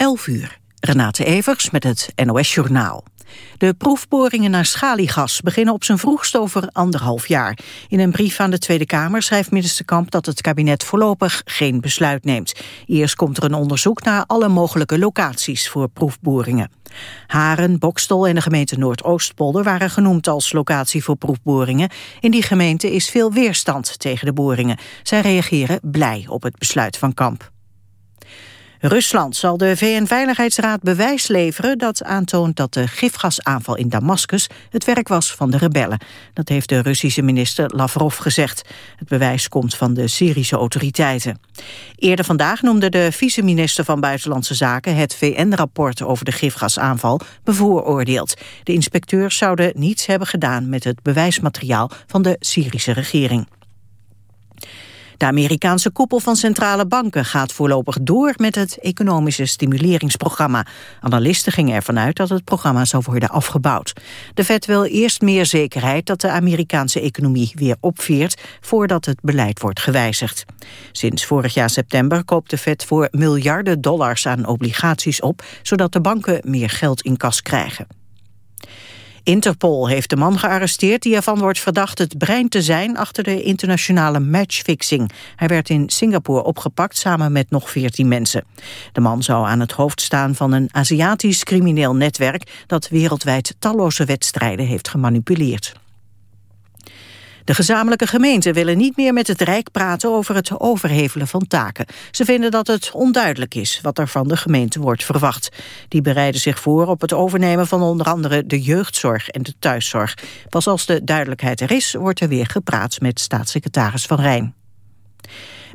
11 uur. Renate Evers met het NOS Journaal. De proefboringen naar schaliegas beginnen op zijn vroegst over anderhalf jaar. In een brief aan de Tweede Kamer schrijft minister Kamp dat het kabinet voorlopig geen besluit neemt. Eerst komt er een onderzoek naar alle mogelijke locaties voor proefboringen. Haren, Bokstol en de gemeente Noordoostpolder waren genoemd als locatie voor proefboringen. In die gemeente is veel weerstand tegen de boringen. Zij reageren blij op het besluit van Kamp. Rusland zal de VN-veiligheidsraad bewijs leveren dat aantoont dat de gifgasaanval in Damascus het werk was van de rebellen. Dat heeft de Russische minister Lavrov gezegd. Het bewijs komt van de Syrische autoriteiten. Eerder vandaag noemde de vice-minister van Buitenlandse Zaken het VN-rapport over de gifgasaanval bevooroordeeld. De inspecteurs zouden niets hebben gedaan met het bewijsmateriaal van de Syrische regering. De Amerikaanse koepel van centrale banken gaat voorlopig door met het economische stimuleringsprogramma. Analisten gingen ervan uit dat het programma zou worden afgebouwd. De Fed wil eerst meer zekerheid dat de Amerikaanse economie weer opveert voordat het beleid wordt gewijzigd. Sinds vorig jaar september koopt de Fed voor miljarden dollars aan obligaties op, zodat de banken meer geld in kas krijgen. Interpol heeft de man gearresteerd die ervan wordt verdacht het brein te zijn achter de internationale matchfixing. Hij werd in Singapore opgepakt samen met nog 14 mensen. De man zou aan het hoofd staan van een Aziatisch crimineel netwerk dat wereldwijd talloze wedstrijden heeft gemanipuleerd. De gezamenlijke gemeenten willen niet meer met het Rijk praten over het overhevelen van taken. Ze vinden dat het onduidelijk is wat er van de gemeente wordt verwacht. Die bereiden zich voor op het overnemen van onder andere de jeugdzorg en de thuiszorg. Pas als de duidelijkheid er is, wordt er weer gepraat met staatssecretaris Van Rijn.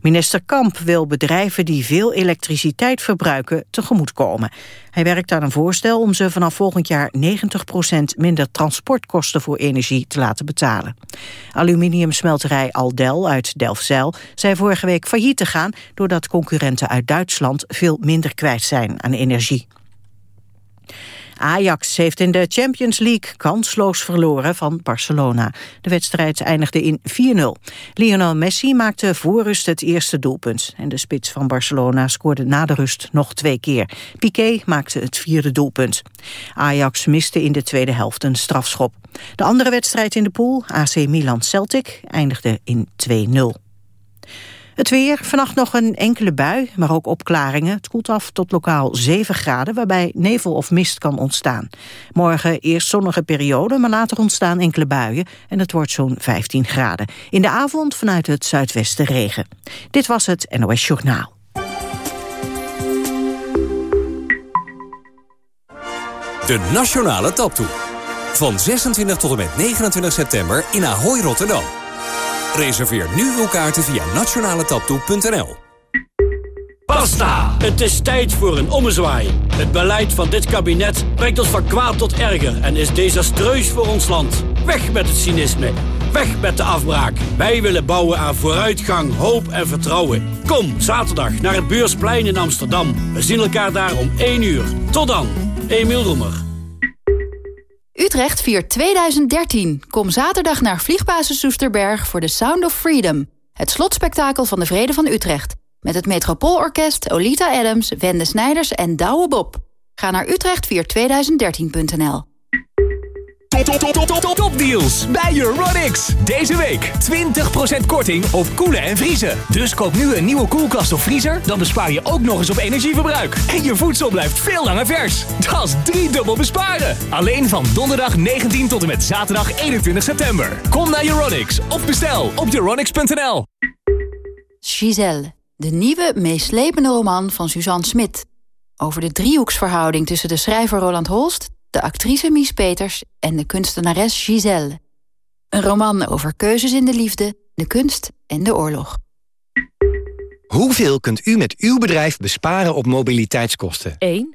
Minister Kamp wil bedrijven die veel elektriciteit verbruiken tegemoetkomen. Hij werkt aan een voorstel om ze vanaf volgend jaar 90% minder transportkosten voor energie te laten betalen. Aluminiumsmelterij Aldel uit Delfzijl zei vorige week failliet te gaan doordat concurrenten uit Duitsland veel minder kwijt zijn aan energie. Ajax heeft in de Champions League kansloos verloren van Barcelona. De wedstrijd eindigde in 4-0. Lionel Messi maakte voor rust het eerste doelpunt. En de spits van Barcelona scoorde na de rust nog twee keer. Piqué maakte het vierde doelpunt. Ajax miste in de tweede helft een strafschop. De andere wedstrijd in de pool, AC Milan-Celtic, eindigde in 2-0. Het weer, vannacht nog een enkele bui, maar ook opklaringen. Het koelt af tot lokaal 7 graden, waarbij nevel of mist kan ontstaan. Morgen eerst zonnige periode, maar later ontstaan enkele buien... en het wordt zo'n 15 graden. In de avond vanuit het zuidwesten regen. Dit was het NOS Journaal. De Nationale Taptoe. Van 26 tot en met 29 september in Ahoy, Rotterdam. Reserveer nu uw kaarten via nationaletaptoe.nl. Basta! Het is tijd voor een ommezwaai. Het beleid van dit kabinet brengt ons van kwaad tot erger... en is desastreus voor ons land. Weg met het cynisme. Weg met de afbraak. Wij willen bouwen aan vooruitgang, hoop en vertrouwen. Kom zaterdag naar het Beursplein in Amsterdam. We zien elkaar daar om 1 uur. Tot dan. Emiel Roemer. Utrecht viert 2013. Kom zaterdag naar Vliegbasis Soesterberg voor The Sound of Freedom. Het slotspektakel van de Vrede van Utrecht. Met het Metropoolorkest, Olita Adams, Wende Snijders en Douwe Bob. Ga naar utrechtviert2013.nl. Top, top, top, top, top, topdeals bij Euronics. Deze week 20% korting op koelen en vriezen. Dus koop nu een nieuwe koelkast of vriezer, dan bespaar je ook nog eens op energieverbruik. En je voedsel blijft veel langer vers. Dat is driedubbel besparen. Alleen van donderdag 19 tot en met zaterdag 21 september. Kom naar Euronics of bestel op euronics.nl. Giselle, de nieuwe, meeslepende roman van Suzanne Smit. Over de driehoeksverhouding tussen de schrijver Roland Holst de actrice Mies Peters en de kunstenares Giselle. Een roman over keuzes in de liefde, de kunst en de oorlog. Hoeveel kunt u met uw bedrijf besparen op mobiliteitskosten? 1,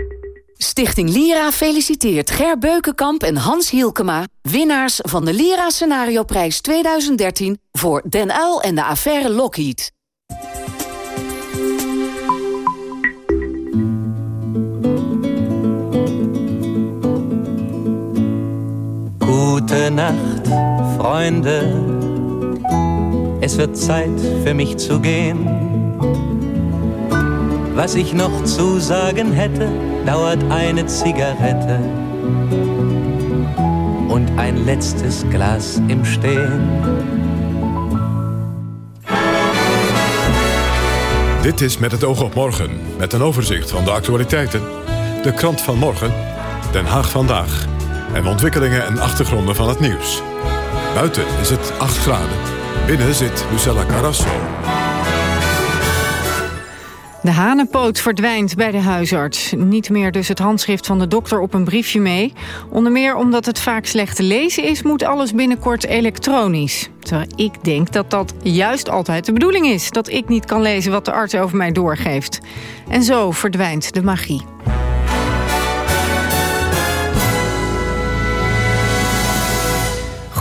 Stichting Lira feliciteert Ger Beukenkamp en Hans Hielkema... winnaars van de Lira Scenario Prijs 2013 voor Den Uil en de affaire Lockheed. Gute Nacht, Freunde. Es wird Zeit für mich zu gehen. Was ich noch zu sagen hätte, dauert eine Zigarette und ein letztes Glas im Stehen. Dit is Met het oog op morgen, met een overzicht van de actualiteiten. De krant van morgen, Den Haag vandaag. En ontwikkelingen en achtergronden van het nieuws. Buiten is het 8 graden. Binnen zit Lucella Carrasso. De hanenpoot verdwijnt bij de huisarts. Niet meer dus het handschrift van de dokter op een briefje mee. Onder meer omdat het vaak slecht te lezen is... moet alles binnenkort elektronisch. Terwijl ik denk dat dat juist altijd de bedoeling is. Dat ik niet kan lezen wat de arts over mij doorgeeft. En zo verdwijnt de magie.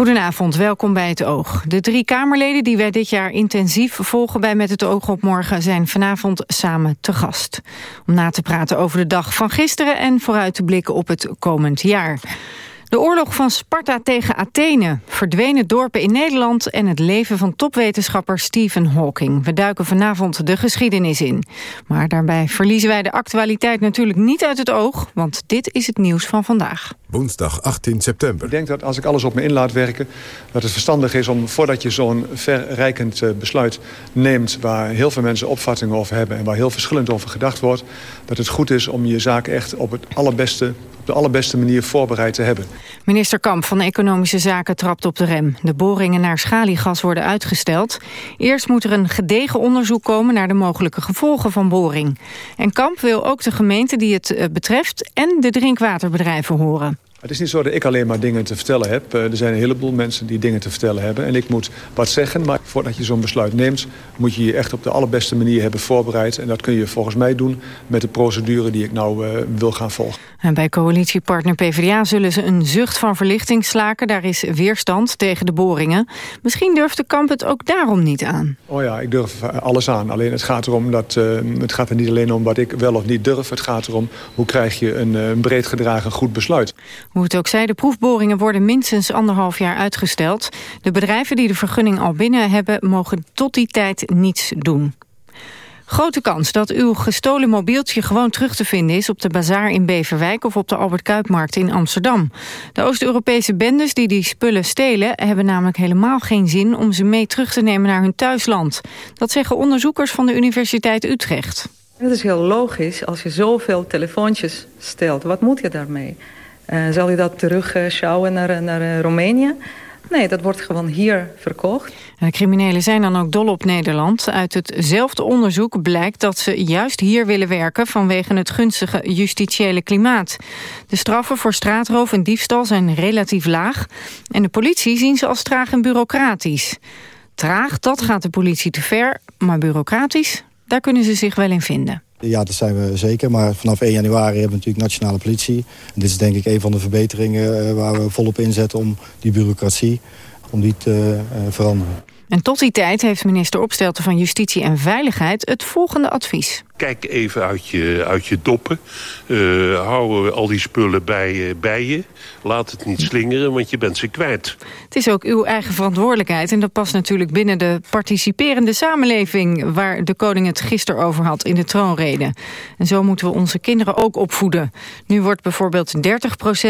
Goedenavond, welkom bij Het Oog. De drie Kamerleden die wij dit jaar intensief volgen bij Met het Oog op morgen... zijn vanavond samen te gast. Om na te praten over de dag van gisteren... en vooruit te blikken op het komend jaar. De oorlog van Sparta tegen Athene, verdwenen dorpen in Nederland... en het leven van topwetenschapper Stephen Hawking. We duiken vanavond de geschiedenis in. Maar daarbij verliezen wij de actualiteit natuurlijk niet uit het oog... want dit is het nieuws van vandaag. Woensdag 18 september. Ik denk dat als ik alles op me in laat werken... dat het verstandig is om voordat je zo'n verrijkend eh, besluit neemt... waar heel veel mensen opvattingen over hebben... en waar heel verschillend over gedacht wordt... dat het goed is om je zaak echt op, het allerbeste, de allerbeste manier voorbereid te hebben. Minister Kamp van Economische Zaken trapt op de rem. De boringen naar schaliegas worden uitgesteld. Eerst moet er een gedegen onderzoek komen... naar de mogelijke gevolgen van boring. En Kamp wil ook de gemeente die het eh, betreft... en de drinkwaterbedrijven horen. Het is niet zo dat ik alleen maar dingen te vertellen heb. Eh, Er zijn een heleboel mensen die dingen te vertellen hebben. En ik moet wat zeggen, maar voordat je zo'n besluit neemt... moet je je echt op de allerbeste manier hebben voorbereid. En dat kun je volgens mij doen met de procedure die ik nou uh, wil gaan volgen. En bij coalitiepartner PvdA zullen ze een zucht van verlichting slaken. Daar is weerstand tegen de boringen. Misschien durft de kamp het ook daarom niet aan. Oh ja, ik durf alles aan. Alleen het gaat, erom dat, uh, het gaat er niet alleen om wat ik wel of niet durf. Het gaat erom hoe krijg je een, een breed gedragen goed besluit. Hoe het ook zij, de proefboringen worden minstens anderhalf jaar uitgesteld. De bedrijven die de vergunning al binnen hebben... mogen tot die tijd niets doen. Grote kans dat uw gestolen mobieltje gewoon terug te vinden is... op de bazaar in Beverwijk of op de Albert Kuipmarkt in Amsterdam. De Oost-Europese bendes die die spullen stelen... hebben namelijk helemaal geen zin om ze mee terug te nemen naar hun thuisland. Dat zeggen onderzoekers van de Universiteit Utrecht. Het is heel logisch als je zoveel telefoontjes stelt. Wat moet je daarmee? Uh, zal je dat terugschouwen naar, naar Roemenië? Nee, dat wordt gewoon hier verkocht. De criminelen zijn dan ook dol op Nederland. Uit hetzelfde onderzoek blijkt dat ze juist hier willen werken... vanwege het gunstige justitiële klimaat. De straffen voor straatroof en diefstal zijn relatief laag... en de politie zien ze als traag en bureaucratisch. Traag, dat gaat de politie te ver, maar bureaucratisch... daar kunnen ze zich wel in vinden. Ja, dat zijn we zeker. Maar vanaf 1 januari hebben we natuurlijk nationale politie. En dit is denk ik een van de verbeteringen waar we volop inzetten om die bureaucratie om die te uh, veranderen. En tot die tijd heeft minister Opstelten van Justitie en Veiligheid het volgende advies. Kijk even uit je, uit je doppen. Uh, hou al die spullen bij, uh, bij je. Laat het niet slingeren, want je bent ze kwijt. Het is ook uw eigen verantwoordelijkheid. En dat past natuurlijk binnen de participerende samenleving... waar de koning het gisteren over had in de troonrede. En zo moeten we onze kinderen ook opvoeden. Nu wordt bijvoorbeeld 30%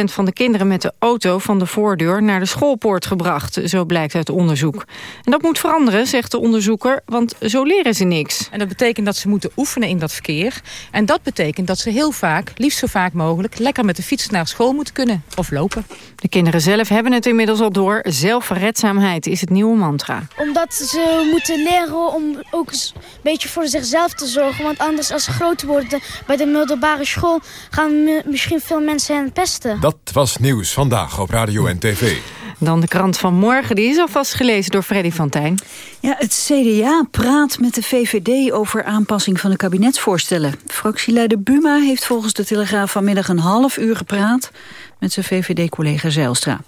van de kinderen met de auto... van de voordeur naar de schoolpoort gebracht. Zo blijkt uit onderzoek. En dat moet veranderen, zegt de onderzoeker, want zo leren ze niks. En dat betekent dat ze moeten oefenen in dat verkeer. En dat betekent dat ze heel vaak, liefst zo vaak mogelijk... lekker met de fiets naar school moeten kunnen of lopen. De kinderen zelf hebben het inmiddels al door. Zelfredzaamheid is het nieuwe mantra. Omdat ze moeten leren om ook een beetje voor zichzelf te zorgen. Want anders als ze groter worden bij de middelbare school... gaan misschien veel mensen hen pesten. Dat was Nieuws Vandaag op Radio en TV. Dan de krant van morgen, die is alvast gelezen door Freddy van Tijn. Ja, het CDA praat met de VVD over aanpassing van de kabinetsvoorstellen. Fractieleider Buma heeft volgens de Telegraaf vanmiddag een half uur gepraat... met zijn VVD-collega Zijlstra.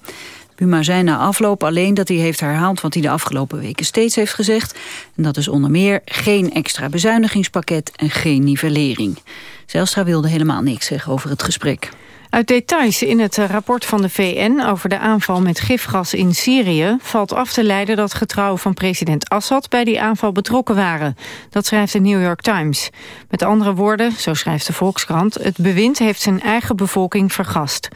Buma zei na afloop alleen dat hij heeft herhaald wat hij de afgelopen weken steeds heeft gezegd. En dat is onder meer geen extra bezuinigingspakket en geen nivellering. Zijlstra wilde helemaal niks zeggen over het gesprek. Uit details in het rapport van de VN over de aanval met gifgas in Syrië... valt af te leiden dat getrouwen van president Assad bij die aanval betrokken waren. Dat schrijft de New York Times. Met andere woorden, zo schrijft de Volkskrant... het bewind heeft zijn eigen bevolking vergast.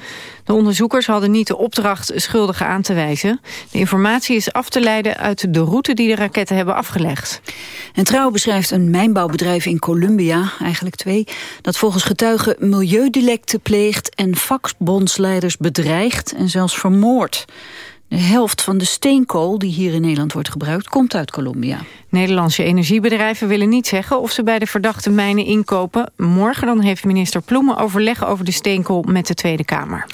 De onderzoekers hadden niet de opdracht schuldigen aan te wijzen. De informatie is af te leiden uit de route die de raketten hebben afgelegd. En Trouw beschrijft een mijnbouwbedrijf in Colombia, eigenlijk twee... dat volgens getuigen milieudelecten pleegt en vakbondsleiders bedreigt en zelfs vermoordt. De helft van de steenkool die hier in Nederland wordt gebruikt... komt uit Colombia. Nederlandse energiebedrijven willen niet zeggen... of ze bij de verdachte mijnen inkopen. Morgen dan heeft minister Ploemen overleg over de steenkool met de Tweede Kamer.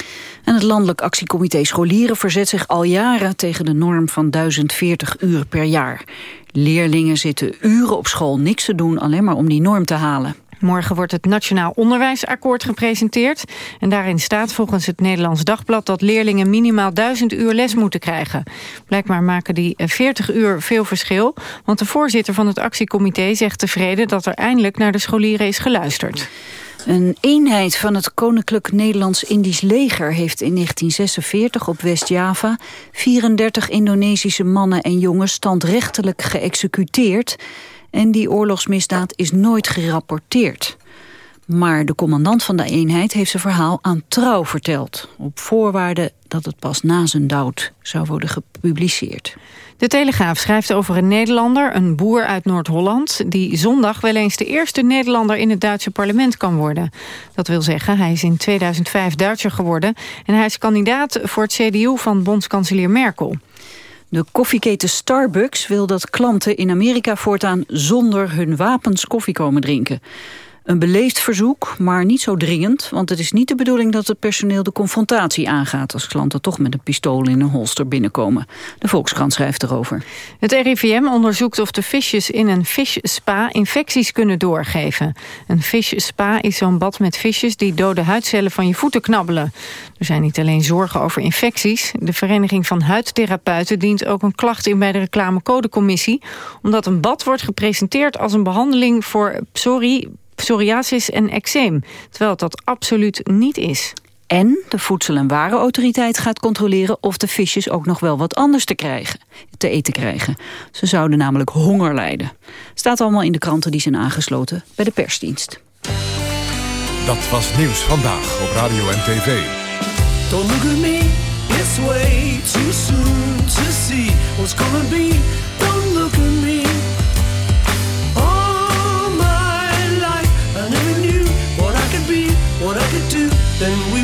En het Landelijk Actiecomité Scholieren verzet zich al jaren... tegen de norm van 1040 uur per jaar. Leerlingen zitten uren op school niks te doen... alleen maar om die norm te halen. Morgen wordt het Nationaal Onderwijsakkoord gepresenteerd. En daarin staat volgens het Nederlands Dagblad... dat leerlingen minimaal 1000 uur les moeten krijgen. Blijkbaar maken die 40 uur veel verschil. Want de voorzitter van het actiecomité zegt tevreden... dat er eindelijk naar de scholieren is geluisterd. Een eenheid van het Koninklijk Nederlands-Indisch leger heeft in 1946 op West-Java 34 Indonesische mannen en jongens standrechtelijk geëxecuteerd en die oorlogsmisdaad is nooit gerapporteerd. Maar de commandant van de eenheid heeft zijn verhaal aan Trouw verteld... op voorwaarde dat het pas na zijn dood zou worden gepubliceerd. De Telegraaf schrijft over een Nederlander, een boer uit Noord-Holland... die zondag wel eens de eerste Nederlander in het Duitse parlement kan worden. Dat wil zeggen, hij is in 2005 Duitser geworden... en hij is kandidaat voor het CDU van bondskanselier Merkel. De koffieketen Starbucks wil dat klanten in Amerika voortaan zonder hun wapens koffie komen drinken. Een beleefd verzoek, maar niet zo dringend... want het is niet de bedoeling dat het personeel de confrontatie aangaat... als klanten toch met een pistool in een holster binnenkomen. De Volkskrant schrijft erover. Het RIVM onderzoekt of de visjes in een visspa infecties kunnen doorgeven. Een visspa is zo'n bad met visjes die dode huidcellen van je voeten knabbelen. Er zijn niet alleen zorgen over infecties. De Vereniging van Huidtherapeuten dient ook een klacht in bij de reclamecodecommissie... omdat een bad wordt gepresenteerd als een behandeling voor psori psoriasis en eczeem, terwijl het dat absoluut niet is. En de Voedsel- en Warenautoriteit gaat controleren of de visjes ook nog wel wat anders te, krijgen, te eten krijgen. Ze zouden namelijk honger lijden. Staat allemaal in de kranten die zijn aangesloten bij de persdienst. Dat was Nieuws Vandaag op Radio en TV. Don't look at me, it's way too soon to see what's gonna be. Then we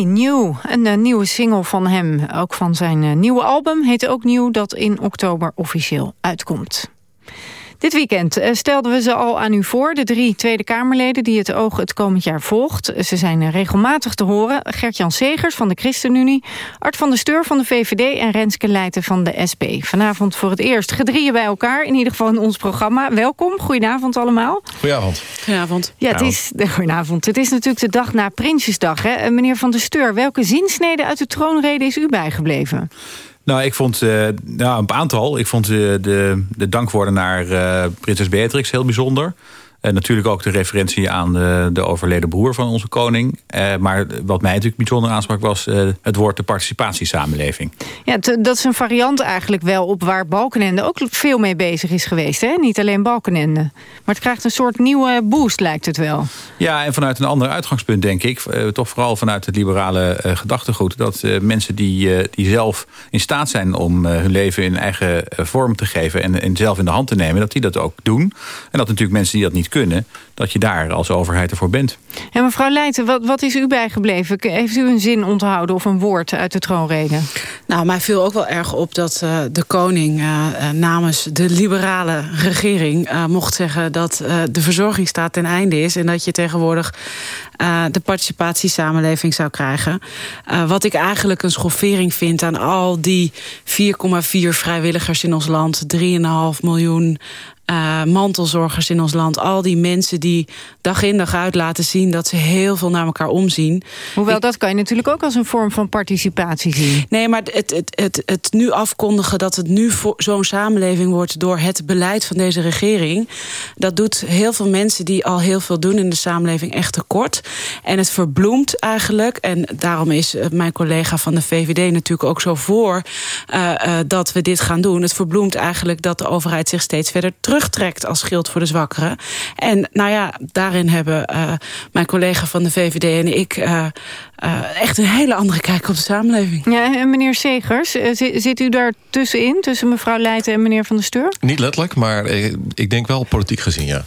Nieuw. Een eh, nieuwe single van hem. Ook van zijn eh, nieuwe album heet ook Nieuw... dat in oktober officieel uitkomt. Dit weekend eh, stelden we ze al aan u voor. De drie Tweede Kamerleden die het oog het komend jaar volgt. Ze zijn eh, regelmatig te horen. Gert-Jan Segers van de ChristenUnie. Art van der Steur van de VVD. En Renske Leijten van de SP. Vanavond voor het eerst gedrieën bij elkaar. In ieder geval in ons programma. Welkom. Goedenavond allemaal. Goedenavond. Goedenavond. Ja, het is, goedenavond. Het is natuurlijk de dag na Prinsjesdag. Hè? Eh, Meneer van der Steur, welke zinsnede uit de troonrede is u bijgebleven? Nou, ik vond uh, nou, een aantal. Ik vond uh, de, de dankwoorden naar uh, prinses Beatrix heel bijzonder. En natuurlijk ook de referentie aan de, de overleden broer van onze koning. Eh, maar wat mij natuurlijk bijzonder aansprak was eh, het woord de participatiesamenleving. Ja, dat is een variant eigenlijk wel op waar Balkenende ook veel mee bezig is geweest. Hè? Niet alleen Balkenende. Maar het krijgt een soort nieuwe boost lijkt het wel. Ja, en vanuit een ander uitgangspunt denk ik. Eh, toch vooral vanuit het liberale gedachtegoed. Dat mensen die, die zelf in staat zijn om hun leven in eigen vorm te geven. En, en zelf in de hand te nemen. Dat die dat ook doen. En dat natuurlijk mensen die dat niet kunnen, dat je daar als overheid ervoor bent. En mevrouw Leijten, wat, wat is u bijgebleven? Heeft u een zin onthouden of een woord uit de troonrede? Nou, mij viel ook wel erg op dat uh, de koning uh, namens de liberale regering uh, mocht zeggen dat de verzorgingsstaat ten einde is en dat je tegenwoordig de participatiesamenleving zou krijgen. wat ik eigenlijk een schoffering vind aan al die 4,4 vrijwilligers in ons land, 3,5 miljoen uh, mantelzorgers in ons land. Al die mensen die dag in dag uit laten zien dat ze heel veel naar elkaar omzien. Hoewel, Ik, dat kan je natuurlijk ook als een vorm van participatie zien. Nee, maar het, het, het, het nu afkondigen dat het nu zo'n samenleving wordt door het beleid van deze regering. Dat doet heel veel mensen die al heel veel doen in de samenleving echt tekort. En het verbloemt eigenlijk. En daarom is mijn collega van de VVD natuurlijk ook zo voor uh, uh, dat we dit gaan doen. Het verbloemt eigenlijk dat de overheid zich steeds verder terugtrekt als schild voor de zwakkeren. En nou ja, daarin hebben uh, mijn collega van de VVD en ik uh, uh, echt een hele andere kijk op de samenleving. Ja, en meneer Segers, zit, zit u daar tussenin, tussen mevrouw Leijten en meneer Van der Steur? Niet letterlijk, maar ik denk wel politiek gezien, ja.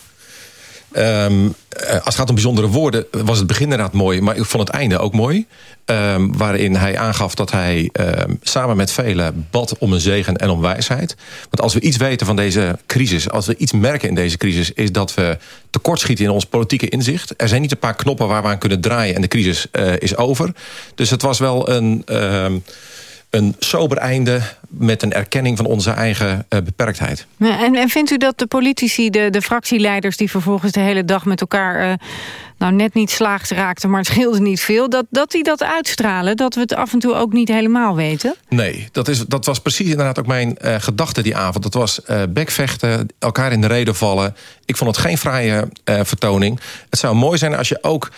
Um, als het gaat om bijzondere woorden was het begin inderdaad mooi... maar ik vond het einde ook mooi. Um, waarin hij aangaf dat hij um, samen met velen bad om een zegen en om wijsheid. Want als we iets weten van deze crisis... als we iets merken in deze crisis... is dat we tekortschieten in ons politieke inzicht. Er zijn niet een paar knoppen waar we aan kunnen draaien... en de crisis uh, is over. Dus het was wel een een sober einde met een erkenning van onze eigen uh, beperktheid. En, en, vindt u dat de politici, de, de fractieleiders... die vervolgens de hele dag met elkaar uh, nou net niet slaags raakten... maar het scheelde niet veel, dat, dat die dat uitstralen... dat we het af en toe ook niet helemaal weten? Nee, dat, is, dat was precies inderdaad ook mijn uh, gedachte die avond. Dat was bekvechten, elkaar in de reden vallen. Ik vond het geen fraaie vertoning. Het zou mooi zijn als je ook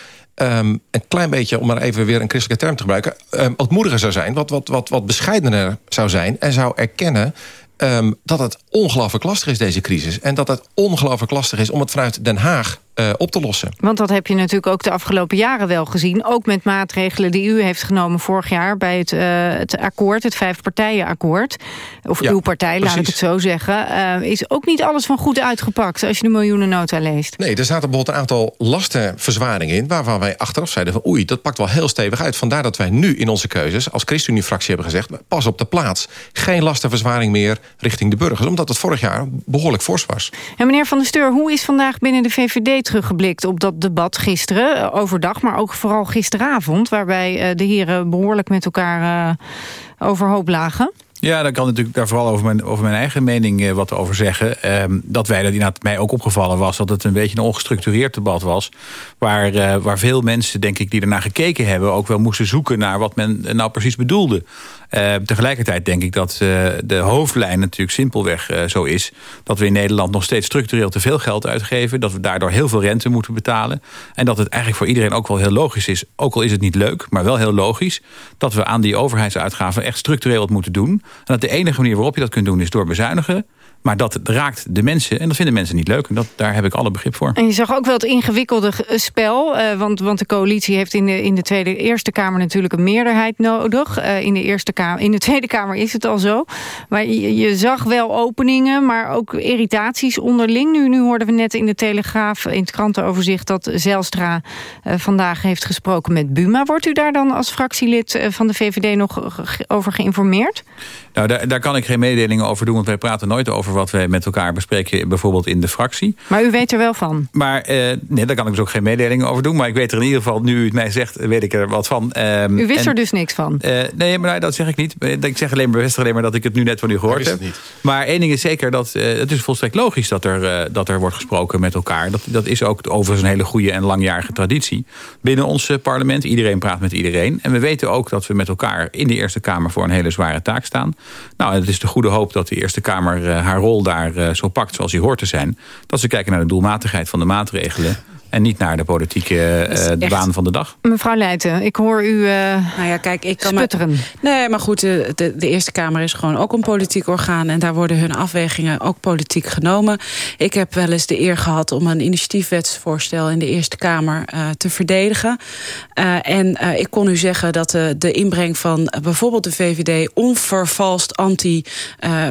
um, een klein beetje, om maar even weer een christelijke term te gebruiken... Um, ootmoediger zou zijn, wat, wat, wat, wat bescheidener zou zijn... en zou erkennen um, dat het ongelooflijk lastig is, deze crisis. En dat het ongelooflijk lastig is om het vanuit Den Haag uh, op te lossen. Want dat heb je natuurlijk ook de afgelopen jaren wel gezien. Ook met maatregelen die u heeft genomen vorig jaar... bij het, uh, het akkoord, het vijfpartijenakkoord. Of ja, uw partij, precies. laat ik het zo zeggen. Uh, is ook niet alles van goed uitgepakt als je de miljoenennota leest. Nee, er zaten bijvoorbeeld een aantal lastenverzwaringen in... waarvan wij achteraf zeiden van oei, dat pakt wel heel stevig uit. Vandaar dat wij nu in onze keuzes als ChristenUnie-fractie hebben gezegd... pas op de plaats, geen lastenverzwaring meer richting de burgers. Omdat het vorig jaar behoorlijk fors was. En meneer Van der Steur, hoe is vandaag binnen de VVD teruggeblikt op dat debat gisteren, eh, overdag, maar ook vooral gisteravond, waarbij eh, de heren behoorlijk met elkaar uh, overhoop lagen. Ja, dan kan natuurlijk daar vooral over mijn, over mijn eigen mening eh, wat over zeggen. Ehm, dat wij, dat inderdaad mij ook opgevallen was... dat het een beetje een ongestructureerd debat was. Waar, waar veel mensen, denk ik, die ernaar gekeken hebben... ook wel moesten zoeken naar wat men nou precies bedoelde. Uh, tegelijkertijd denk ik dat uh, de hoofdlijn natuurlijk simpelweg uh, zo is... dat we in Nederland nog steeds structureel te veel geld uitgeven... dat we daardoor heel veel rente moeten betalen... en dat het eigenlijk voor iedereen ook wel heel logisch is... ook al is het niet leuk, maar wel heel logisch... dat we aan die overheidsuitgaven echt structureel wat moeten doen. En dat de enige manier waarop je dat kunt doen is door bezuinigen... Maar dat raakt de mensen en dat vinden mensen niet leuk. En dat, daar heb ik alle begrip voor. En je zag ook wel het ingewikkelde spel. Uh, want, want de coalitie heeft in de, in de Tweede Eerste Kamer natuurlijk een meerderheid nodig. Uh, in, de eerste kamer, in de Tweede Kamer is het al zo. Maar je, je, zag wel openingen, maar ook irritaties onderling. Nu, nu hoorden we net in de Telegraaf, in het krantenoverzicht... dat Zelstra uh, vandaag heeft gesproken met Buma. Wordt u daar dan als fractielid van de VVD nog over geïnformeerd? Nou, daar, daar kan ik geen mededelingen over doen, want wij praten nooit over wat wij met elkaar bespreken, bijvoorbeeld in de fractie. Maar u weet er wel van? Maar uh, nee, daar kan ik dus ook geen mededelingen over doen. Maar ik weet er in ieder geval, nu u het mij zegt, weet ik er wat van. Um, u wist en, er dus niks van? Uh, nee, maar nou, dat zeg ik niet. Ik zeg alleen, bevestig alleen maar dat ik het nu net van u gehoord heb. Niet. Maar één ding is zeker, dat uh, het is volstrekt logisch dat er, uh, dat er wordt gesproken met elkaar. Dat, dat is ook overigens een hele goede en langjarige traditie. Binnen ons parlement, iedereen praat met iedereen. En we weten ook dat we met elkaar in de Eerste Kamer voor een hele zware taak staan. Nou, het is de goede hoop dat de Eerste Kamer haar rol daar zo pakt zoals die hoort te zijn. Dat ze kijken naar de doelmatigheid van de maatregelen. En niet naar de politieke uh, baan van de dag. Mevrouw Leijten, ik hoor u uh, nou ja, kijk, ik kan sputteren. Maar, nee, maar goed, de, de, de, Eerste Kamer is gewoon ook een politiek orgaan. En daar worden hun afwegingen ook politiek genomen. Ik heb wel eens de eer gehad om een initiatiefwetsvoorstel... in de Eerste Kamer uh, te verdedigen. en ik kon u zeggen dat de, de inbreng van bijvoorbeeld de VVD... onvervalst anti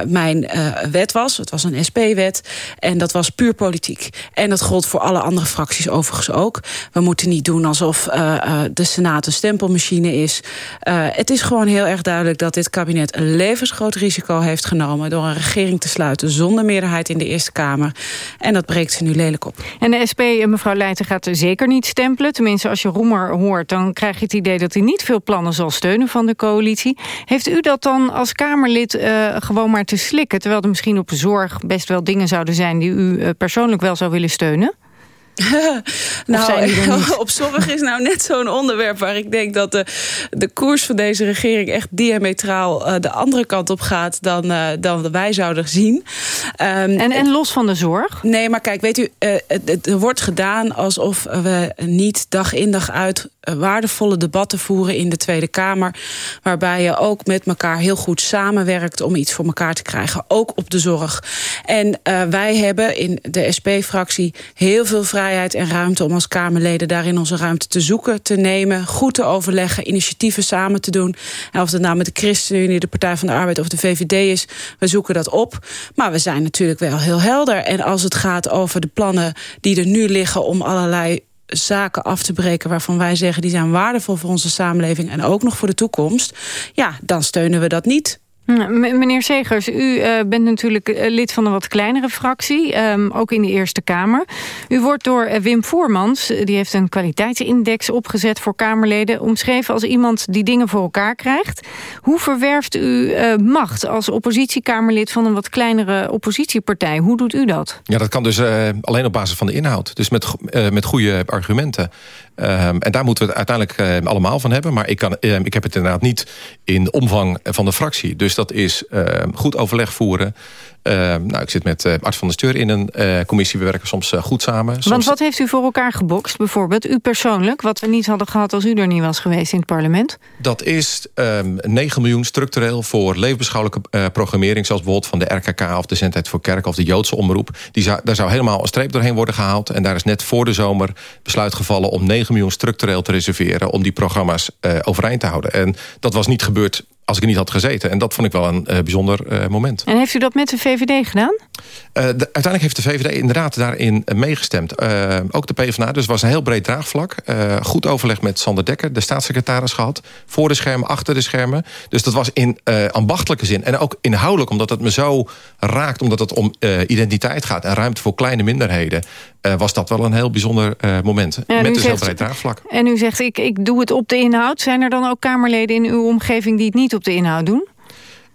mijn wet was. Het was een SP-wet. En dat was puur politiek. En dat gold voor alle andere fracties overigens ook. We moeten niet doen alsof uh, uh, de Senaat een stempelmachine is. Uh, het is gewoon heel erg duidelijk dat dit kabinet een levensgroot risico heeft genomen... door een regering te sluiten zonder meerderheid in de Eerste Kamer. En dat breekt ze nu lelijk op. En de SP, mevrouw Leijten, gaat er zeker niet stempelen. Tenminste, als je Roemer hoort, dan krijg je het idee... dat hij niet veel plannen zal steunen van de coalitie. Heeft u dat dan als Kamerlid gewoon maar te slikken... terwijl er misschien op zorg best wel dingen zouden zijn... die u persoonlijk wel zou willen steunen? Nou, op zorg is nou net zo'n onderwerp waar ik denk dat de, de koers van deze regering echt diametraal uh, de andere kant op gaat dan, uh, dan wij zouden zien. Um, en, en los van de zorg? Nee, maar kijk, weet u, uh, het, wordt gedaan alsof we niet dag in dag uit waardevolle debatten voeren in de Tweede Kamer. Waarbij je ook met elkaar heel goed samenwerkt om iets voor elkaar te krijgen. Ook op de zorg. En uh, wij hebben in de SP-fractie heel veel vrijheid en ruimte om als Kamerleden daarin onze ruimte te zoeken, te nemen, goed te overleggen, initiatieven samen te doen. En of het nou met de ChristenUnie, de Partij van de Arbeid of de VVD is, we zoeken dat op. Maar we zijn natuurlijk wel heel helder. En als het gaat over de plannen die er nu liggen om allerlei zaken af te breken waarvan wij zeggen... die zijn waardevol voor onze samenleving en ook nog voor de toekomst... ja, dan steunen we dat niet. Meneer Segers, u uh, bent natuurlijk lid van een wat kleinere fractie, um, ook in de Eerste Kamer. U wordt door uh, Wim Voermans, die heeft een kwaliteitsindex opgezet voor Kamerleden, omschreven als iemand die dingen voor elkaar krijgt. Hoe verwerft u macht als oppositiekamerlid van een wat kleinere oppositiepartij? Hoe doet u dat? Ja, dat kan dus alleen op basis van de inhoud, dus met, met goede argumenten. Um, en daar moeten we het uiteindelijk uh, allemaal van hebben. Maar ik, kan, uh, ik heb het inderdaad niet in de omvang van de fractie. Dus dat is goed overleg voeren. Nou, ik zit met Art van der Steur in een commissie. We werken soms goed samen. Soms... Want wat heeft u voor elkaar gebokst bijvoorbeeld? U persoonlijk, wat we niet hadden gehad als u er niet was geweest in het parlement? Dat is 9 miljoen structureel voor levensbeschouwelijke programmering. Zoals bijvoorbeeld van de RKK of de Zendheid voor Kerk of de Joodse Omroep. Die zou, daar zou helemaal een streep doorheen worden gehaald. En daar is net voor de zomer besluit gevallen om 9 miljoen structureel te reserveren... om die programma's overeind te houden. En dat was niet gebeurd als ik er niet had gezeten. En dat vond ik wel een uh, bijzonder uh, moment. En heeft u dat met de VVD gedaan? Uh, de, uiteindelijk heeft de VVD inderdaad daarin meegestemd. ook de PvdA, dus was een heel breed draagvlak. goed overleg met Sander Dekker, de staatssecretaris gehad. Voor de schermen, achter de schermen. Dus dat was in ambachtelijke zin. En ook inhoudelijk, omdat het me zo raakt. Omdat het om identiteit gaat en ruimte voor kleine minderheden. Eh, was dat wel een heel bijzonder eh, moment. Ja, met dus heel zegt- breed draagvlak. En u zegt, ik, ik doe het op de inhoud. Zijn er dan ook Kamerleden in uw omgeving die het niet op de inhoud doen?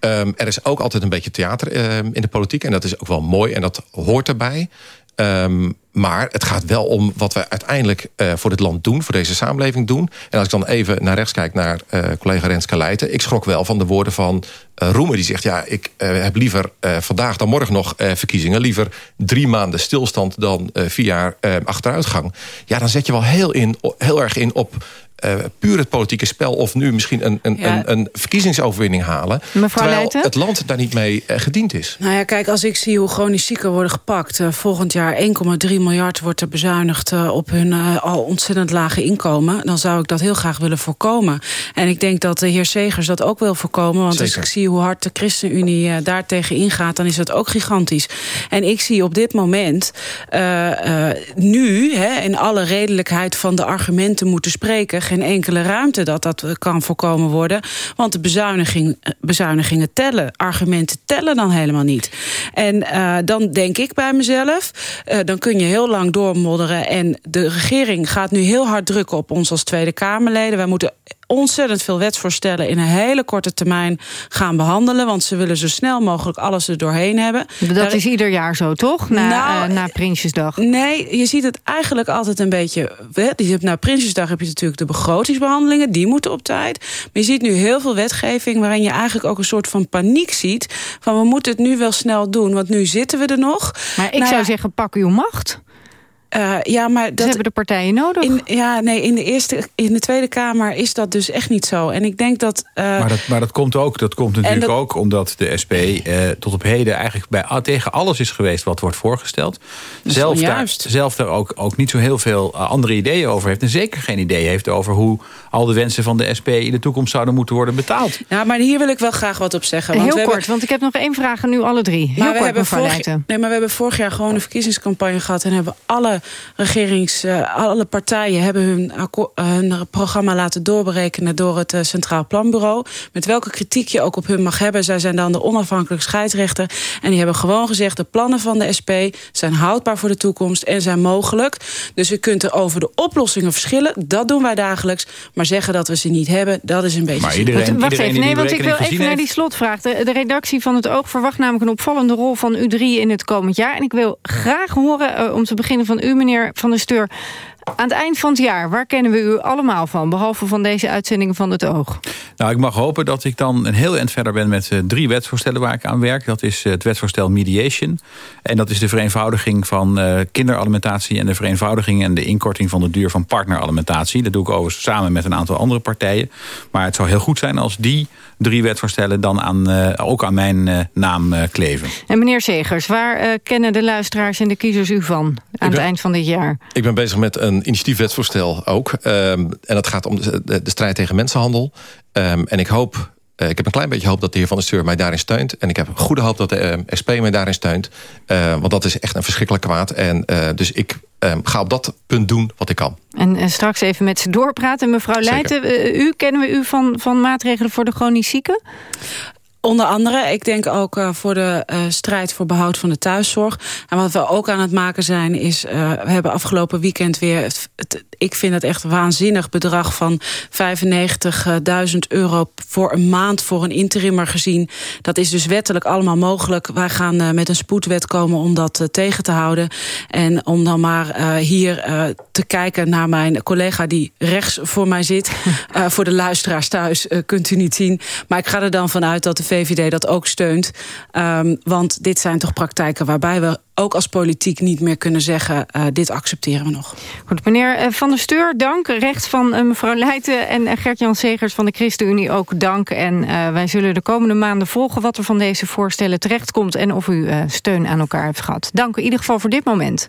Ehm, er is ook altijd een beetje theater ehm, in de politiek. En dat is ook wel mooi en dat hoort erbij. Ehm, maar het gaat wel om wat we uiteindelijk eh, voor dit land doen. Voor deze samenleving doen. En als ik dan even naar rechts kijk naar eh, collega Renske Leijten. Ik schrok wel van de woorden van eh, Roemer. Die zegt, ja, ik heb liever vandaag dan morgen nog verkiezingen. Liever drie maanden stilstand dan vier jaar achteruitgang. Ja, dan zet je wel heel, in, heel erg in op... eh, puur het politieke spel of nu misschien een, een, Ja. een, een verkiezingsoverwinning halen. Mevrouw terwijl Leijten? het land daar niet mee eh, gediend is. Nou ja, kijk, als ik zie hoe chronisch zieken worden gepakt... eh, volgend jaar 1,3 miljard wordt er bezuinigd... op hun al ontzettend lage inkomen... dan zou ik dat heel graag willen voorkomen. En ik denk dat de heer Segers dat ook wil voorkomen. Want als ik zie hoe hard de ChristenUnie eh, daar tegen ingaat... dan is dat ook gigantisch. En ik zie op dit moment nu... Hè, in alle redelijkheid van de argumenten moeten spreken... geen enkele ruimte dat dat eh, kan voorkomen worden. Want de bezuiniging, eh, bezuinigingen tellen. Argumenten tellen dan helemaal niet. En eh, dan denk ik bij mezelf... dan kun je heel lang doormodderen... en de regering gaat nu heel hard drukken op ons als Tweede Kamerleden. Wij moeten ontzettend veel wetsvoorstellen in een hele korte termijn gaan behandelen. Want ze willen zo snel mogelijk alles er doorheen hebben. Dat Daar- is ieder jaar zo, toch? Na, Nou, eh, na Prinsjesdag. Nee, je ziet het eigenlijk altijd een beetje... hè, nou, Prinsjesdag heb je natuurlijk de begrotingsbehandelingen. Die moeten op tijd. Maar je ziet nu heel veel wetgeving... waarin je eigenlijk ook een soort van paniek ziet. Van we moeten het nu wel snel doen, want nu zitten we er nog. Maar ik Nou zou zeggen, pak uw macht. Eh, ja, maar dat hebben de partijen nodig. In, ja, nee, in de, eerste, in de Tweede Kamer is dat dus echt niet zo. En ik denk dat... eh, Maar dat, maar dat komt ook. Dat komt natuurlijk dat- ook omdat de SP eh, tot op heden eigenlijk bij, tegen alles is geweest wat wordt voorgesteld. Zelf daar, zelf daar ook, ook niet zo heel veel andere ideeën over heeft. En zeker geen idee heeft over hoe al de wensen van de SP in de toekomst zouden moeten worden betaald. ja, maar hier wil ik wel graag wat op zeggen. Want Heel we kort, hebben- want ik heb nog één vraag aan u alle drie. Heel Maar we, hebben vorig, nee, maar we hebben vorig jaar gewoon een verkiezingscampagne gehad... en hebben alle regerings, eh, alle partijen hebben hun, eh, hun programma laten doorberekenen... door het eh, Centraal Planbureau. Met welke kritiek je ook op hun mag hebben. Zij zijn dan de onafhankelijke scheidsrechter. En die hebben gewoon gezegd... de plannen van de SP zijn houdbaar voor de toekomst en zijn mogelijk. Dus je kunt er over de oplossingen verschillen. Dat doen wij dagelijks. Maar zeggen dat we ze niet hebben, dat is een beetje... Maar iedereen- Wacht even, nee, want ik wil even naar die slotvraag. De, de redactie van het Oog verwacht namelijk een opvallende rol van u drie in het komend jaar. En ik wil graag horen, om te beginnen van u, meneer Van der Steur. Aan het eind van het jaar, waar kennen we u allemaal van? Behalve van deze uitzendingen van het Oog. Nou, ik mag hopen dat ik dan een heel eind verder ben met eh, drie wetsvoorstellen waar ik aan werk. Dat is eh, het wetsvoorstel mediation. En dat is de vereenvoudiging van eh, kinderalimentatie en de vereenvoudiging en de inkorting van de duur van partneralimentatie. Dat doe ik overigens samen met een aantal andere partijen. Maar het zou heel goed zijn als die drie wetsvoorstellen dan aan, eh, ook aan mijn eh, naam eh, kleven. En meneer Segers, waar eh, kennen de luisteraars en de kiezers u van aan het eind van dit jaar? Ik ben bezig met een initiatiefwetsvoorstel ook. Ehm, en dat gaat om de, de, strijd tegen mensenhandel. Ehm, en ik hoop, eh, ik heb een klein beetje hoop dat de heer Van der Steur mij daarin steunt. En ik heb goede hoop dat de SP mij daarin steunt. Eh, want dat is echt een verschrikkelijk kwaad. En eh, dus ik ehm, ga op dat punt doen wat ik kan. En eh, straks even met ze doorpraten. Mevrouw. Leijten, eh, u kennen we u van, van maatregelen voor de chronisch zieken? Onder andere, ik denk ook eh, voor de eh, strijd voor behoud van de thuiszorg. En wat we ook aan het maken zijn, is... eh, we hebben afgelopen weekend weer... Het, ik vind het echt waanzinnig bedrag van 95.000 euro... voor een maand voor een interimmer gezien. Dat is dus wettelijk allemaal mogelijk. Wij gaan met een spoedwet komen om dat tegen te houden. En om dan maar hier te kijken naar mijn collega die rechts voor mij zit. Voor de luisteraars thuis kunt u niet zien. Maar ik ga er dan vanuit dat de VVD dat ook steunt. Ehm, want dit zijn toch praktijken waarbij we ook als politiek niet meer kunnen zeggen... eh, dit accepteren we nog. Goed, meneer eh, Van der Steur, dank. Rechts van eh, mevrouw Leijten en Gert-Jan Segers van de ChristenUnie ook dank. En wij zullen de komende maanden volgen wat er van deze voorstellen terechtkomt... en of u steun aan elkaar heeft gehad. Dank in ieder geval voor dit moment.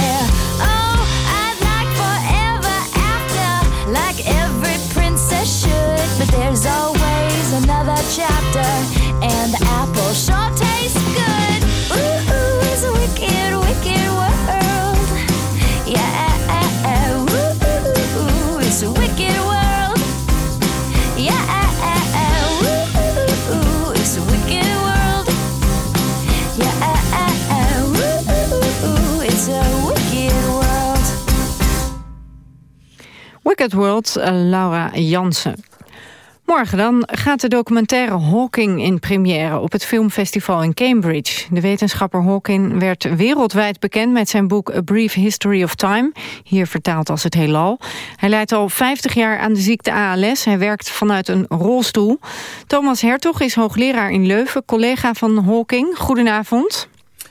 There's always another chapter, and the apple sure tastes good. Ooh, ooh, it's a wicked, wicked world. Yeah, ooh, ooh, it's a wicked world. Yeah, ooh, ooh, it's a wicked world. Yeah, ooh, ooh, it's a wicked world. Wicked World, eh, Laura Jansen. Morgen dan gaat de documentaire Hawking in première op het filmfestival in Cambridge. De wetenschapper Hawking werd wereldwijd bekend met zijn boek A Brief History of Time, hier vertaald als het heelal. Hij leidt al 50 jaar aan de ziekte ALS. Hij werkt vanuit een rolstoel. Thomas Hertog is hoogleraar in Leuven, collega van Hawking. Goedenavond.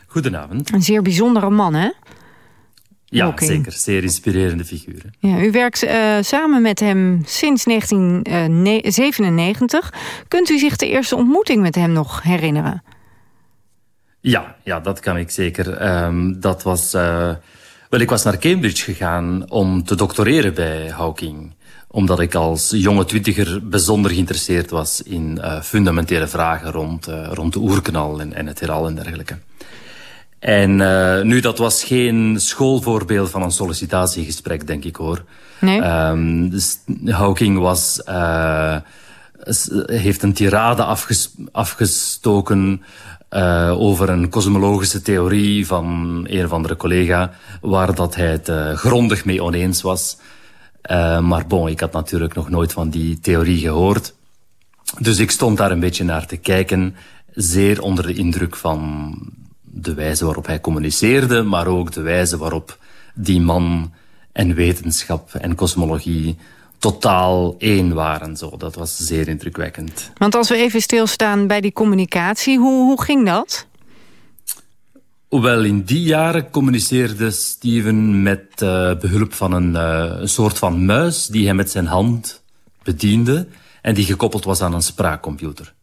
Goedenavond. Een zeer bijzondere man, hè? Ja, Hawking. zeker. Zeer inspirerende figuren. Ja, u werkt eh, samen met hem sinds 1997. Kunt u zich de eerste ontmoeting met hem nog herinneren? Ja, ja dat kan ik zeker. Ehm, dat was... eh, wel, ik was naar Cambridge gegaan om te doctoreren bij Hawking. Omdat ik als jonge twintiger bijzonder geïnteresseerd was in eh, fundamentele vragen rond, eh, rond de oerknal en, en het heelal en dergelijke. En eh, nu, dat was geen schoolvoorbeeld van een sollicitatiegesprek, denk ik hoor. Nee? Ehm, dus Hawking was, s- heeft een tirade afges- afgestoken eh, over een kosmologische theorie van een of andere collega, waar dat hij het grondig mee oneens was. Maar bon, ik had natuurlijk nog nooit van die theorie gehoord. Dus ik stond daar een beetje naar te kijken, zeer onder de indruk van de wijze waarop hij communiceerde, maar ook de wijze waarop die man en wetenschap en kosmologie totaal één waren. Zo. Dat was zeer indrukwekkend. Want als we even stilstaan bij die communicatie, hoe, hoe ging dat? Hoewel in die jaren communiceerde Steven met eh, behulp van een, eh, een soort van muis die hij met zijn hand bediende en die gekoppeld was aan een spraakcomputer.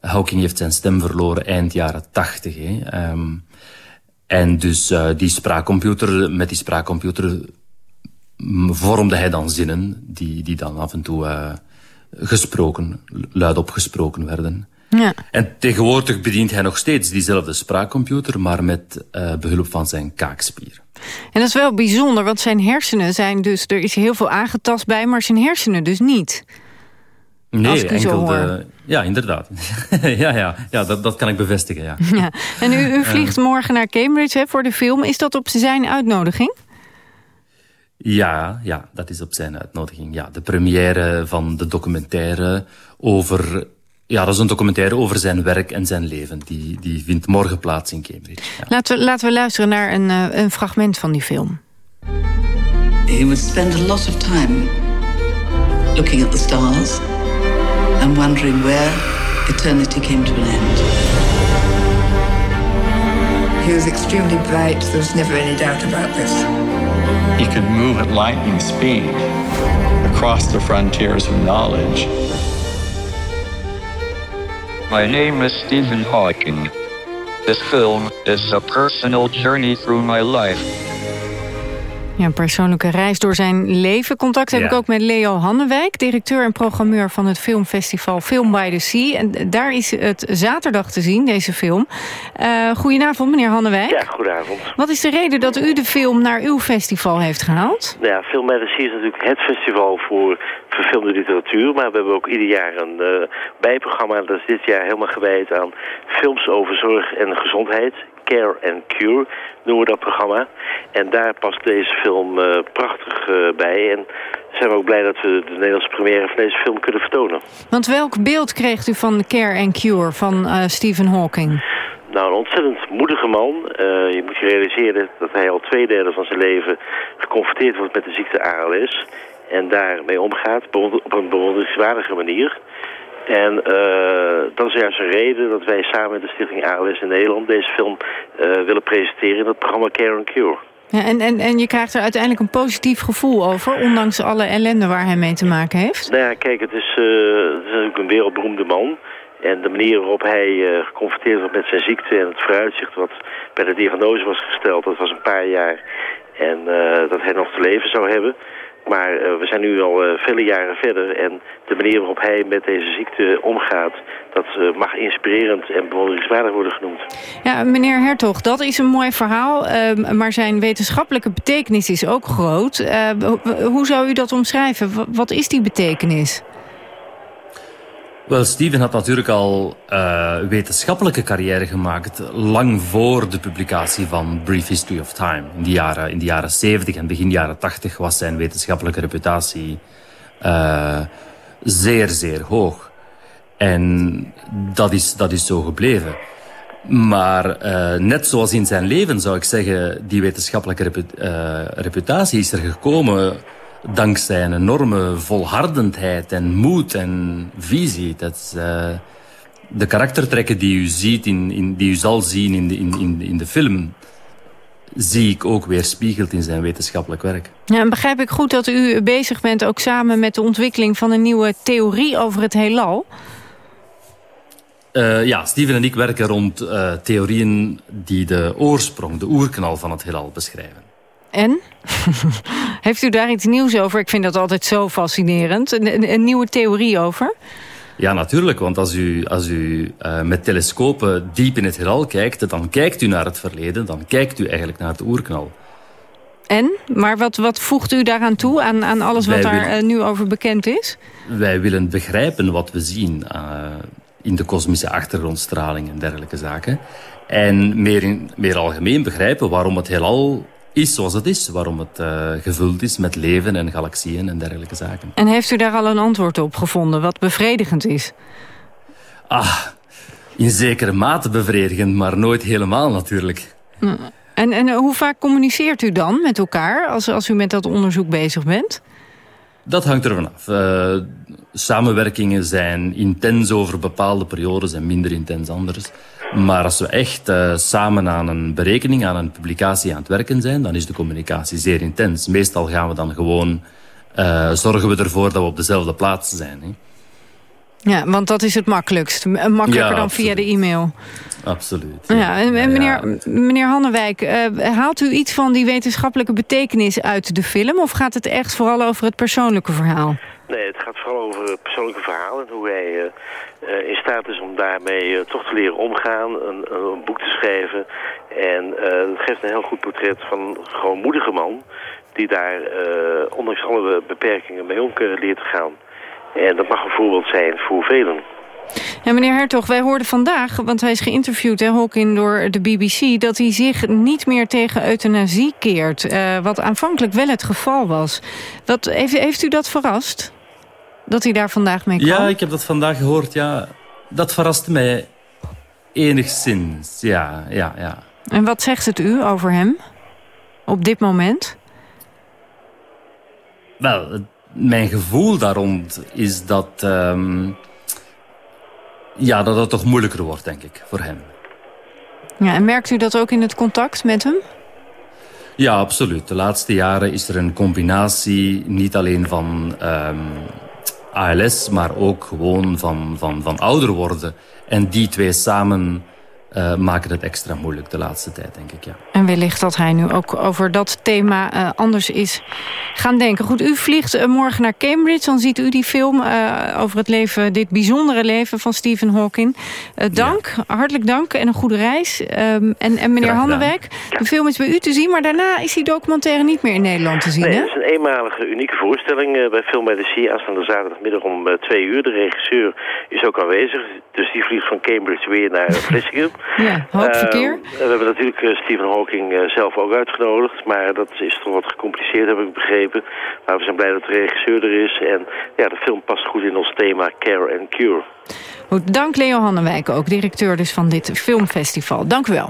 Hawking heeft zijn stem verloren eind jaren tachtig. hè. Ehm, en dus eh, die spraakcomputer, met die spraakcomputer vormde hij dan zinnen die, die dan af en toe eh, gesproken, luidop gesproken werden. Ja. En tegenwoordig bedient hij nog steeds diezelfde spraakcomputer, maar met eh, behulp van zijn kaakspier. En dat is wel bijzonder, want zijn hersenen zijn dus... er is heel veel aangetast bij, maar zijn hersenen dus niet. Nee, enkel de... Ja, inderdaad. ja, ja, ja dat, dat kan ik bevestigen, ja. Ja. En u, u vliegt morgen naar Cambridge hè, voor de film. Is dat op zijn uitnodiging? Ja, ja, dat is op zijn uitnodiging. Ja, de première van de documentaire over... Ja, dat is een documentaire over zijn werk en zijn leven. Die, die vindt morgen plaats in Cambridge. Ja. Laten we, laten we luisteren naar een, eh, een fragment van die film. He would spend a lot of time looking at the stars and wondering where eternity came to an end. He was extremely bright. There was never any doubt about this. He could move at lightning speed across the frontiers of knowledge. My name is Stephen Hawking. This film is a personal journey through my life. Ja, een persoonlijke reis door zijn leven. Contact heb Ja. ik ook met Leo Hannewijk, directeur en programmeur van het filmfestival Film by the Sea. En daar is het zaterdag te zien, deze film. Eh goedenavond, meneer Hannewijk. Ja, goedenavond. Wat is de reden dat u de film naar uw festival heeft gehaald? Nou ja, Film by the Sea is natuurlijk het festival voor verfilmde literatuur. Maar we hebben ook ieder jaar een eh, bijprogramma. Dat is dit jaar helemaal gewijd aan films over zorg en gezondheid. Care and Cure noemen we dat programma. En daar past deze film eh, prachtig eh, bij. En zijn we ook blij dat we de Nederlandse première van deze film kunnen vertonen. Want welk beeld kreeg u van Care and Cure van eh, Stephen Hawking? Nou, een ontzettend moedige man. Je moet je realiseren dat hij al twee derde van zijn leven geconfronteerd wordt met de ziekte ALS. En daarmee omgaat op een bewonderenswaardige manier. En eh, dat is juist een reden dat wij samen met de Stichting ALS in Nederland deze film eh, willen presenteren in het programma Care and Cure. Ja, en, en, en je krijgt er uiteindelijk een positief gevoel over, ondanks alle ellende waar hij mee te maken heeft. Nou ja, kijk, het is, eh, het is natuurlijk een wereldberoemde man. En de manier waarop hij geconfronteerd wordt met zijn ziekte en het vooruitzicht wat bij de diagnose was gesteld, dat was een paar jaar. En dat hij nog te leven zou hebben. Maar eh, we zijn nu al eh, vele jaren verder en de manier waarop hij met deze ziekte omgaat, dat eh, mag inspirerend en bewonderingswaardig worden genoemd. Ja, meneer Hertog, dat is een mooi verhaal, ehm, maar zijn wetenschappelijke betekenis is ook groot. Ho- hoe zou u dat omschrijven? Wat is die betekenis? Wel, Steven had natuurlijk al eh, wetenschappelijke carrière gemaakt... lang voor de publicatie van Brief History of Time. In de jaren, in de jaren 70 en begin jaren 80 was zijn wetenschappelijke reputatie eh, zeer, zeer hoog. En dat is, dat is zo gebleven. Maar eh, net zoals in zijn leven zou ik zeggen... die wetenschappelijke repu- reputatie is er gekomen dankzij een enorme volhardendheid en moed en visie. Dat is, eh, de karaktertrekken die u ziet, in, in, die u zal zien in de, in, in, de film, zie ik ook weerspiegeld in zijn wetenschappelijk werk. Ja, en begrijp ik goed dat u bezig bent ook samen met de ontwikkeling van een nieuwe theorie over het heelal? Eh, ja, Steven en ik werken rond eh, theorieën die de oorsprong, de oerknal van het heelal beschrijven. En? Heeft u daar iets nieuws over? Ik vind dat altijd zo fascinerend. Een, een, een nieuwe theorie over? Ja, natuurlijk, want als u, als u eh, met telescopen diep in het heelal kijkt, dan kijkt u naar het verleden, dan kijkt u eigenlijk naar het oerknal. En? Maar wat, wat voegt u daaraan toe, aan, aan alles wat Wij daar willen- eh, nu over bekend is? Wij willen begrijpen wat we zien eh, in de kosmische achtergrondstraling en dergelijke zaken. En meer, in, meer algemeen begrijpen waarom het heelal is zoals het is. Waarom het eh, gevuld is met leven en galaxieën en dergelijke zaken. En heeft u daar al een antwoord op gevonden, wat bevredigend is? Ah, in zekere mate bevredigend, maar nooit helemaal natuurlijk. En, en eh, hoe vaak communiceert u dan met elkaar als, als u met dat onderzoek bezig bent? Dat hangt er vanaf. Eh samenwerkingen zijn intens over bepaalde periodes en minder intens anders. Maar als we echt eh, samen aan een berekening, aan een publicatie aan het werken zijn, dan is de communicatie zeer intens. Meestal gaan we dan gewoon, eh, zorgen we ervoor dat we op dezelfde plaats zijn. Hè? Ja, want dat is het makkelijkst. M- Makkelijker Ja, dan via de e-mail. Absoluut. Ja, en, en meneer, meneer Hannewijk, eh, haalt u iets van die wetenschappelijke betekenis uit de film... of gaat het echt vooral over het persoonlijke verhaal? Nee, het gaat vooral over persoonlijke verhaal en hoe hij eh, eh, in staat is om daarmee eh, toch te leren omgaan, een, een boek te schrijven. En eh het geeft een heel goed portret van een gewoon moedige man die daar ondanks alle beperkingen mee om leert te gaan. En dat mag een voorbeeld zijn voor velen. Ja, meneer Hertog, wij hoorden vandaag, want hij is geïnterviewd, hè, Hawking, door de BBC... dat hij zich niet meer tegen euthanasie keert, wat aanvankelijk wel het geval was. Wat, heeft, heeft u dat verrast? Dat hij daar vandaag mee kwam? Ja, ik heb dat vandaag gehoord. Ja, dat verraste mij enigszins. Ja, ja, ja. En wat zegt het u over hem op dit moment? Wel, het- mijn gevoel daar rond is dat... ehm, ja, dat het toch moeilijker wordt, denk ik, voor hem. Ja, en merkt u dat ook in het contact met hem? Ja, absoluut. De laatste jaren is er een combinatie niet alleen van ehm, ALS, maar ook gewoon van, van, van ouder worden. En die twee samen uh, maken het extra moeilijk de laatste tijd, denk ik. Ja. En wellicht dat hij nu ook over dat thema uh, anders is gaan denken. Goed, u vliegt uh, morgen naar Cambridge. Dan ziet u die film over het leven, dit bijzondere leven van Stephen Hawking. dank, ja. hartelijk dank en een goede reis. Um, en, en meneer Handenwijk, de film is bij u te zien... maar daarna is die documentaire niet meer in Nederland te zien, Nee, hè? het is een eenmalige, unieke voorstelling bij Film bij de Sea... aanstaande zaterdagmiddag om twee uur. De regisseur is ook aanwezig, dus die vliegt van Cambridge weer naar Vlissingen. Ja, hoop verkeer. Uh, we hebben natuurlijk uh, Stephen Hawking uh, zelf ook uitgenodigd. Maar dat is toch wat gecompliceerd, heb ik begrepen. Maar we zijn blij dat de regisseur er is. En ja, de film past goed in ons thema Care and Cure. Goed, dank Leo Hannewijk ook, directeur dus van dit filmfestival. Dank u wel.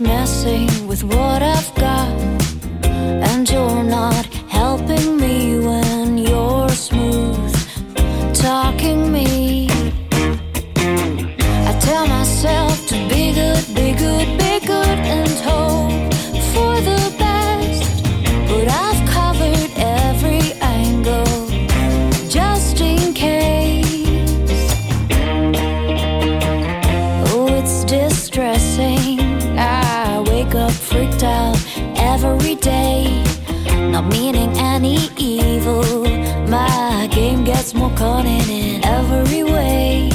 Messing with what I've got. And you're not helping me when you're smooth talking me. I tell myself to be good, be good, be good, and hope day, not meaning any evil. My game gets more cunning in every way.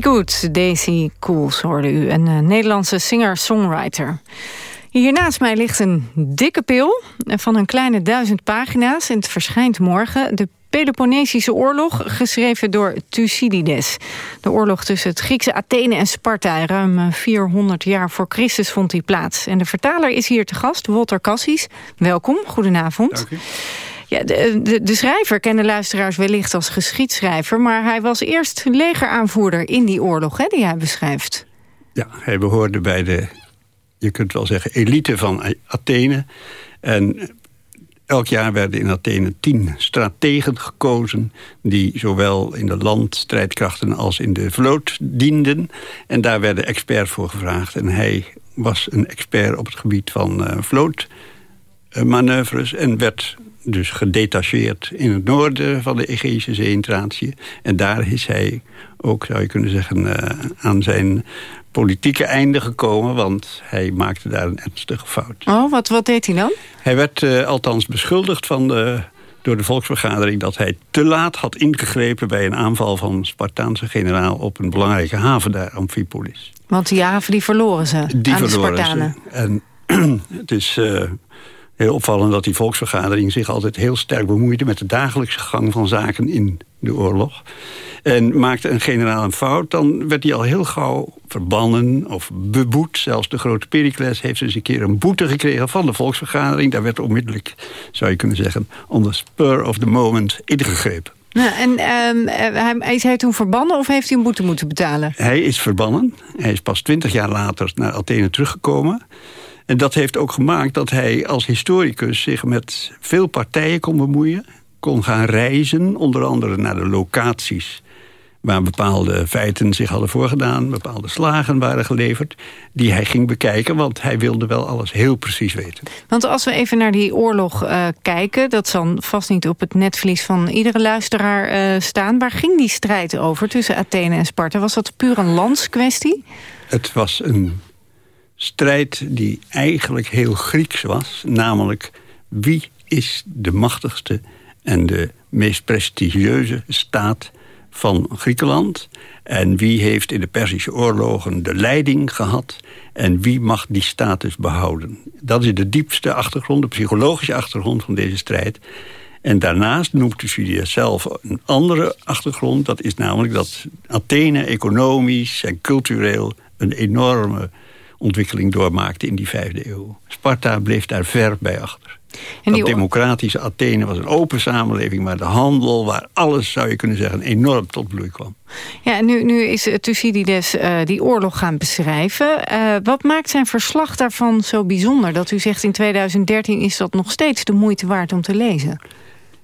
Be Good, Daisy Cools hoorde u, een uh, Nederlandse singer-songwriter. Hiernaast mij ligt een dikke pil van een kleine duizend pagina's... en het verschijnt morgen. De Peloponnesische oorlog, geschreven door Thucydides. De oorlog tussen het Griekse Athene en Sparta. Ruim 400 jaar voor Christus vond die plaats. En de vertaler is hier te gast, Walter Cassis. Welkom, goedenavond. Dank u. Ja, de, de, schrijver kennen luisteraars wellicht als geschiedschrijver... maar hij was eerst legeraanvoerder in die oorlog hè, die hij beschrijft. Ja, hij behoorde bij de, je kunt wel zeggen, elite van Athene. En elk jaar werden in Athene tien strategen gekozen... die zowel in de landstrijdkrachten als in de vloot dienden. En daar werden experts voor gevraagd. En hij was een expert op het gebied van uh, vlootmanoeuvres... en werd dus gedetacheerd in het noorden van de Egeïsche Zee in. En daar is hij ook, zou je kunnen zeggen, uh, aan zijn politieke einde gekomen... want hij maakte daar een ernstige fout. Oh, wat, wat deed hij dan? Hij werd uh, althans beschuldigd van de, door de volksvergadering... dat hij te laat had ingegrepen bij een aanval van een Spartaanse generaal... op een belangrijke haven daar, Amphipolis. Want die haven die verloren ze die aan verloren de Spartanen. Ze. En het is... Uh, heel opvallend dat die volksvergadering zich altijd heel sterk bemoeide... met de dagelijkse gang van zaken in de oorlog... en maakte een generaal een fout... dan werd hij al heel gauw verbannen of beboet. Zelfs de grote Pericles heeft eens een keer een boete gekregen... van de volksvergadering. Daar werd onmiddellijk, zou je kunnen zeggen... on the spur of the moment ingegrepen. Nou, en ehm, hij is hij toen verbannen of heeft hij een boete moeten betalen? Hij is verbannen. Hij is pas twintig jaar later naar Athene teruggekomen... En dat heeft ook gemaakt dat hij als historicus zich met veel partijen kon bemoeien. Kon gaan reizen, onder andere naar de locaties waar bepaalde feiten zich hadden voorgedaan... bepaalde slagen waren geleverd, die hij ging bekijken... want hij wilde wel alles heel precies weten. Want als we even naar die oorlog uh, kijken... dat zal vast niet op het netvlies van iedere luisteraar uh, staan... waar ging die strijd over tussen Athene en Sparta? Was dat puur een landskwestie? Het was een strijd die eigenlijk heel Grieks was. Namelijk, wie is de machtigste en de meest prestigieuze staat van Griekenland? En wie heeft in de Perzische oorlogen de leiding gehad? En wie mag die status behouden? Dat is de diepste achtergrond, de psychologische achtergrond van deze strijd. En daarnaast noemt Thucydides zelf een andere achtergrond. Dat is namelijk dat Athene economisch en cultureel een enorme ontwikkeling doormaakte in die vijfde eeuw. Sparta bleef daar ver bij achter. En die... Dat democratische Athene was een open samenleving... waar de handel, waar alles, zou je kunnen zeggen, enorm tot bloei kwam. Ja, en nu, nu is Thucydides uh, die oorlog gaan beschrijven. Uh, wat maakt zijn verslag daarvan zo bijzonder? Dat u zegt in 2013 is dat nog steeds de moeite waard om te lezen.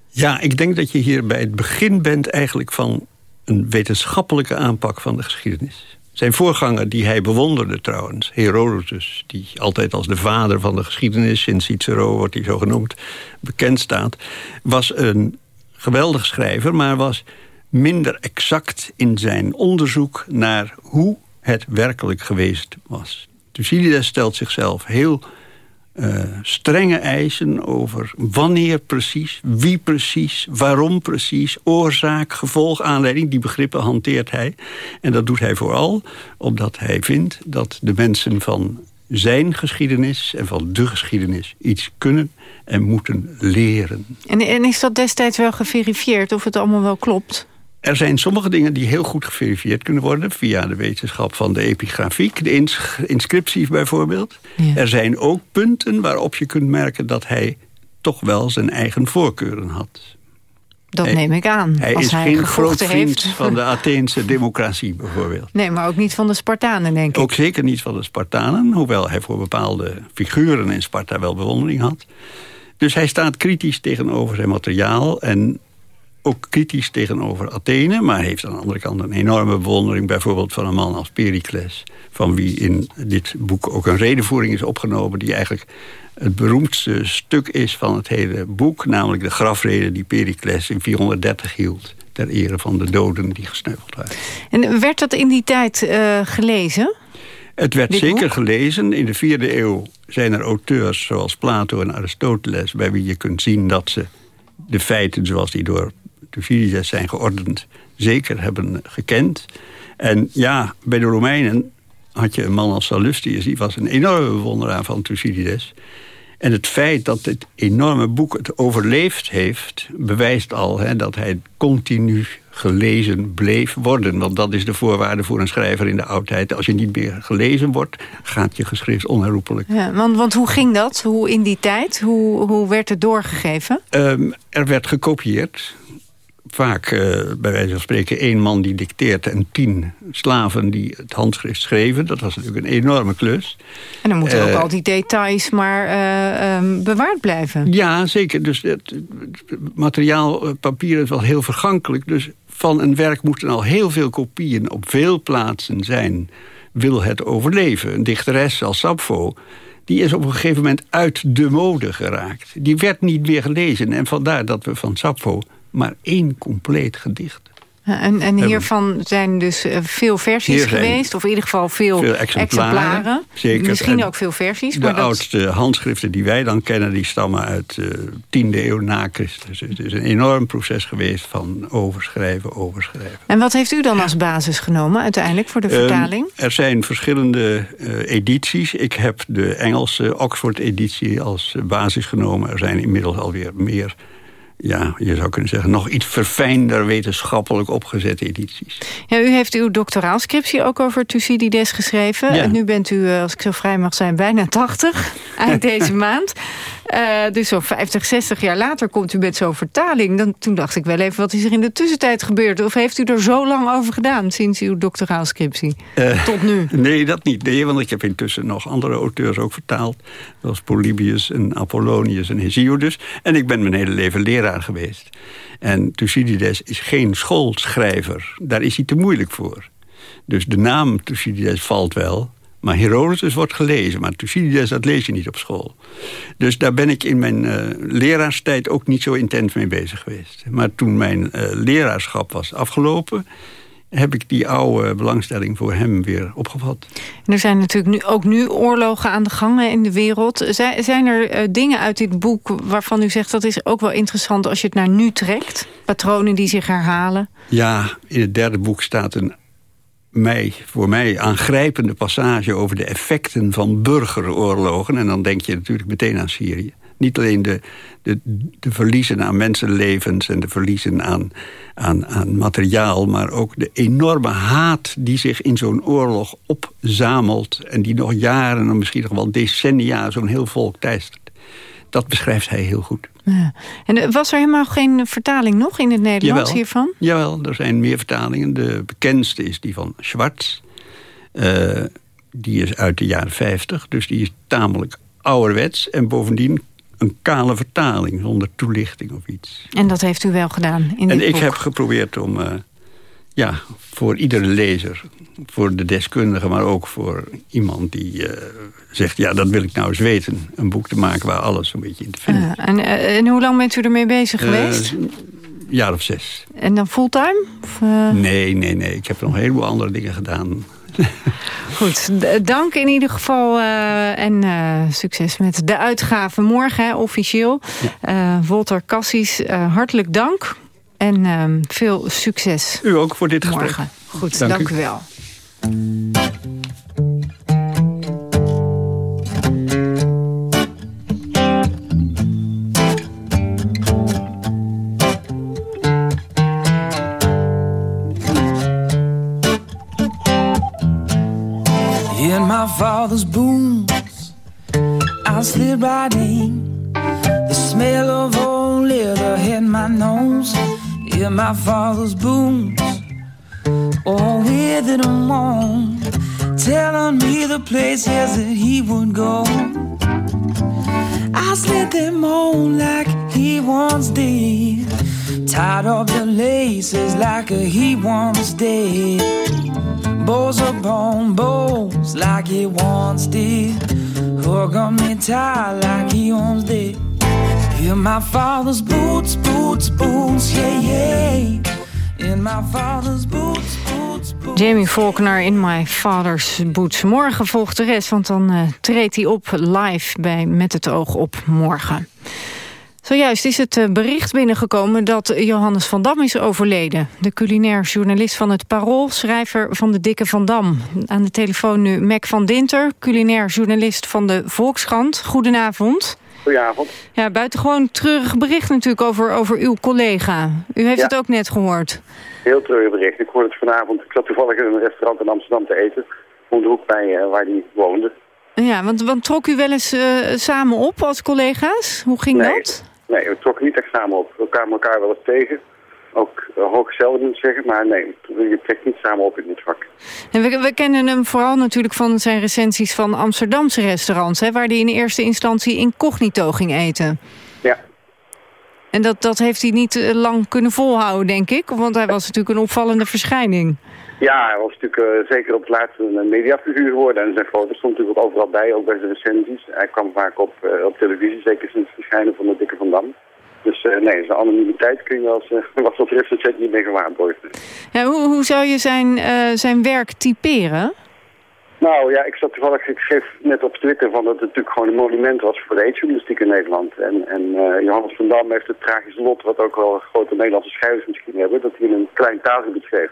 Ja, ik denk dat je hier bij het begin bent eigenlijk van een wetenschappelijke aanpak van de geschiedenis. Zijn voorganger, die hij bewonderde trouwens, Herodotus... die altijd als de vader van de geschiedenis, sinds Cicero wordt hij zo genoemd... bekend staat, was een geweldig schrijver... maar was minder exact in zijn onderzoek naar hoe het werkelijk geweest was. Thucydides stelt zichzelf heel uh, strenge eisen over wanneer precies, wie precies, waarom precies, oorzaak, gevolg, aanleiding. Die begrippen hanteert hij. En dat doet hij vooral omdat hij vindt dat de mensen van zijn geschiedenis en van de geschiedenis iets kunnen en moeten leren. En, en is dat destijds wel geverifieerd of het allemaal wel klopt? Er zijn sommige dingen die heel goed geverifieerd kunnen worden... via de wetenschap van de epigrafiek, de ins inscripties bijvoorbeeld. Er zijn ook punten waarop je kunt merken dat hij toch wel zijn eigen voorkeuren had. Dat neem ik aan. Hij is geen groot vriend van de Atheense democratie bijvoorbeeld. Nee, maar ook niet van de Spartanen, denk ik. Ook zeker niet van de Spartanen, hoewel hij voor bepaalde figuren in Sparta wel bewondering had. Dus hij staat kritisch tegenover zijn materiaal... en ook kritisch tegenover Athene... maar heeft aan de andere kant een enorme bewondering... bijvoorbeeld van een man als Pericles... van wie in dit boek ook een redenvoering is opgenomen... die eigenlijk het beroemdste stuk is van het hele boek... namelijk de grafrede die Pericles in 430 hield... ter ere van de doden die gesneuveld waren. En werd dat in die tijd uh, gelezen? Het werd zeker gelezen. In de vierde eeuw zijn er auteurs zoals Plato en Aristoteles... bij wie je kunt zien dat ze de feiten zoals die door Thucydides zijn geordend, zeker hebben gekend. En ja, bij de Romeinen had je een man als Sallustius... die was een enorme bewonderaar van Thucydides. En het feit dat dit enorme boek het overleefd heeft... bewijst al hè, dat hij continu gelezen bleef worden. Want dat is de voorwaarde voor een schrijver in de oudheid. Als je niet meer gelezen wordt, gaat je geschrift onherroepelijk. Ja, want, want hoe ging dat? Hoe in die tijd? Hoe, hoe werd het doorgegeven? Um, er werd gekopieerd vaak, uh, bij wijze van spreken, één man die dicteert... en tien slaven die het handschrift schreven. Dat was natuurlijk een enorme klus. En dan moeten uh, ook al die details maar uh, um, bewaard blijven. Ja, zeker. Dus het, materiaal, papier is wel heel vergankelijk. Dus van een werk moeten al heel veel kopieën op veel plaatsen zijn... wil het overleven. Een dichteres als Sappho die is op een gegeven moment uit de mode geraakt. Die werd niet meer gelezen. En vandaar dat we van Sappho maar één compleet gedicht. En, en hiervan zijn dus eh, veel versies geweest, of in ieder geval veel, veel exemplaren. Zeker. Misschien ook veel versies. De oudste handschriften die wij dan kennen, die stammen uit de uh, 10e eeuw na Christus. Dus het is een enorm proces geweest van overschrijven, overschrijven. En wat heeft u dan als basis genomen uiteindelijk voor de ehm, vertaling? er zijn verschillende uh, edities. Ik heb de Engelse Oxford-editie als basis genomen. Er zijn inmiddels alweer meer ja, je zou kunnen zeggen, nog iets verfijnder wetenschappelijk opgezette edities. Ja, u heeft uw doctoraalscriptie ook over Thucydides geschreven. Ja. En nu bent u, eh, als ik zo vrij mag zijn, bijna 80. Eind deze maand. Eh, dus zo'n 50, 60 jaar later komt u met zo'n vertaling. Dan, toen dacht ik wel even, wat is er in de tussentijd gebeurd? Of heeft u er zo lang over gedaan sinds uw doctoraalscriptie? Eh, Tot nu? Nee, dat niet. Nee, want ik heb intussen nog andere auteurs ook vertaald. Zoals Polybius en Apollonius en Hesiodus. En ik ben mijn hele leven leraar geweest. En Thucydides is geen schoolschrijver. Daar is hij te moeilijk voor. Dus de naam Thucydides valt wel. Maar Herodotus wordt gelezen. Maar Thucydides, dat lees je niet op school. Dus daar ben ik in mijn eh, leraarstijd ook niet zo intens mee bezig geweest. Maar toen mijn eh, leraarschap was afgelopen heb ik die oude belangstelling voor hem weer opgevat. En er zijn natuurlijk nu, ook nu oorlogen aan de gang hè, in de wereld. Zijn, zijn er eh, dingen uit dit boek waarvan u zegt... dat is ook wel interessant als je het naar nu trekt? Patronen die zich herhalen? Ja, in het derde boek staat een mij, voor mij aangrijpende passage... over de effecten van burgeroorlogen. En dan denk je natuurlijk meteen aan Syrië. Niet alleen de, de, de verliezen aan mensenlevens en de verliezen aan, aan, aan materiaal... maar ook de enorme haat die zich in zo'n oorlog opzamelt... en die nog jaren en misschien nog wel decennia zo'n heel volk teistert. Dat beschrijft hij heel goed. Ja. En eh, was er helemaal geen vertaling nog in het Nederlands Jawel. hiervan? Jawel, er zijn meer vertalingen. De bekendste is die van Schwartz. Eh, die is uit de jaren 50, dus die is tamelijk ouderwets. En bovendien een kale vertaling, zonder toelichting of iets. En dat heeft u wel gedaan in en dit ik boek. heb geprobeerd om eh, ja, voor iedere lezer... voor de deskundige, maar ook voor iemand die eh, zegt... ja, dat wil ik nou eens weten. Een boek te maken waar alles een beetje in te vinden Ja, en, eh, en hoe lang bent u ermee bezig is. geweest? Eh, jaar of zes. En dan fulltime? Of, eh, Nee, nee, nee. Ik heb nog een heleboel andere dingen gedaan. Goed, dank in ieder geval eh, en eh, succes met de uitgave morgen, hè, officieel. Eh Walter Cassis, eh, hartelijk dank en ehm, veel succes. U ook voor dit gesprek. Morgen. Goed, Dank dank, u. u wel. In my father's boots, I slid right in. The smell of old leather hit my nose. In my father's boots, all withered and worn, telling me the places that he would go. I slid them on like he once did, tied up the laces like he once did bows upon bows like he once did. Hook on me tight like he once did. In my father's boots, boots, boots, yeah, yeah. In my father's boots, boots, boots. Jamie Faulkner in My Father's Boots. Morgen volgt de rest, want dan eh, treedt hij op live bij Met het oog op morgen. Zojuist is het eh, bericht binnengekomen dat Johannes van Dam is overleden. De culinair journalist van het Parool, schrijver van de Dikke Van Dam. Aan de telefoon nu Mac van Dinter, culinair journalist van de Volkskrant. Goedenavond. Goedenavond. Ja, buitengewoon treurig bericht natuurlijk over, over uw collega. U heeft Ja. het ook net gehoord. Heel treurig bericht. Ik hoorde het vanavond. Ik zat toevallig in een restaurant in Amsterdam te eten. Om de hoek bij eh, waar hij woonde. Ja, want, want trok u wel eens eh, samen op als collega's? Hoe ging nee, dat? Nee, we trokken niet echt samen op. We kwamen elkaar wel eens tegen. Ook uh, hoog zelf moet zeggen. Maar nee, je trekt niet samen op in dit vak. En we, we kennen hem vooral natuurlijk van zijn recensies van Amsterdamse restaurants... Hè, waar hij in eerste instantie incognito ging eten. Ja. En dat, dat heeft hij niet eh, lang kunnen volhouden, denk ik. Want hij was natuurlijk een opvallende verschijning. Ja, hij was natuurlijk eh, zeker op het laatst een mediafiguur geworden. En zijn foto's stond natuurlijk ook overal bij, ook bij zijn recensies. Hij kwam vaak op, eh, op televisie, zeker sinds het verschijnen van de Dikke Van Dam. Dus eh, nee, zijn anonimiteit kun je als, uh, was als recensent niet meer gewaarborgd. Ja, hoe, hoe zou je zijn, uh, zijn werk typeren? Nou ja, ik zat toevallig, ik schreef net op Twitter van dat het natuurlijk gewoon een monument was voor de eetjournalistiek in Nederland. En, en uh, Johannes van Dam heeft het tragisch lot, wat ook wel grote Nederlandse schrijvers misschien hebben, dat hij in een klein taalgebied schreef.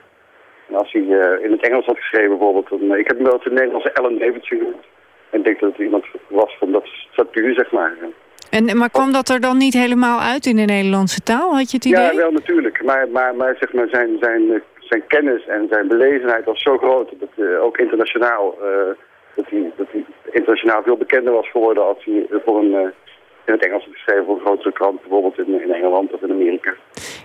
En als hij uh, in het Engels had geschreven bijvoorbeeld, dan, ik heb hem wel eens de Nederlandse Ellen Davidson genoemd. En ik denk dat het iemand was van dat statuur, zeg maar. En, maar kwam dat er dan niet helemaal uit in de Nederlandse taal? Had je het idee? Ja, wel natuurlijk. Maar, maar, maar, zeg maar zijn, zijn, eh, zijn kennis en zijn belezenheid was zo groot... dat uh, ook internationaal, uh, dat, hij, dat hij internationaal veel bekender was geworden... als hij voor een in het Engels geschreven voor een grotere krant, bijvoorbeeld in, in Engeland of in Amerika.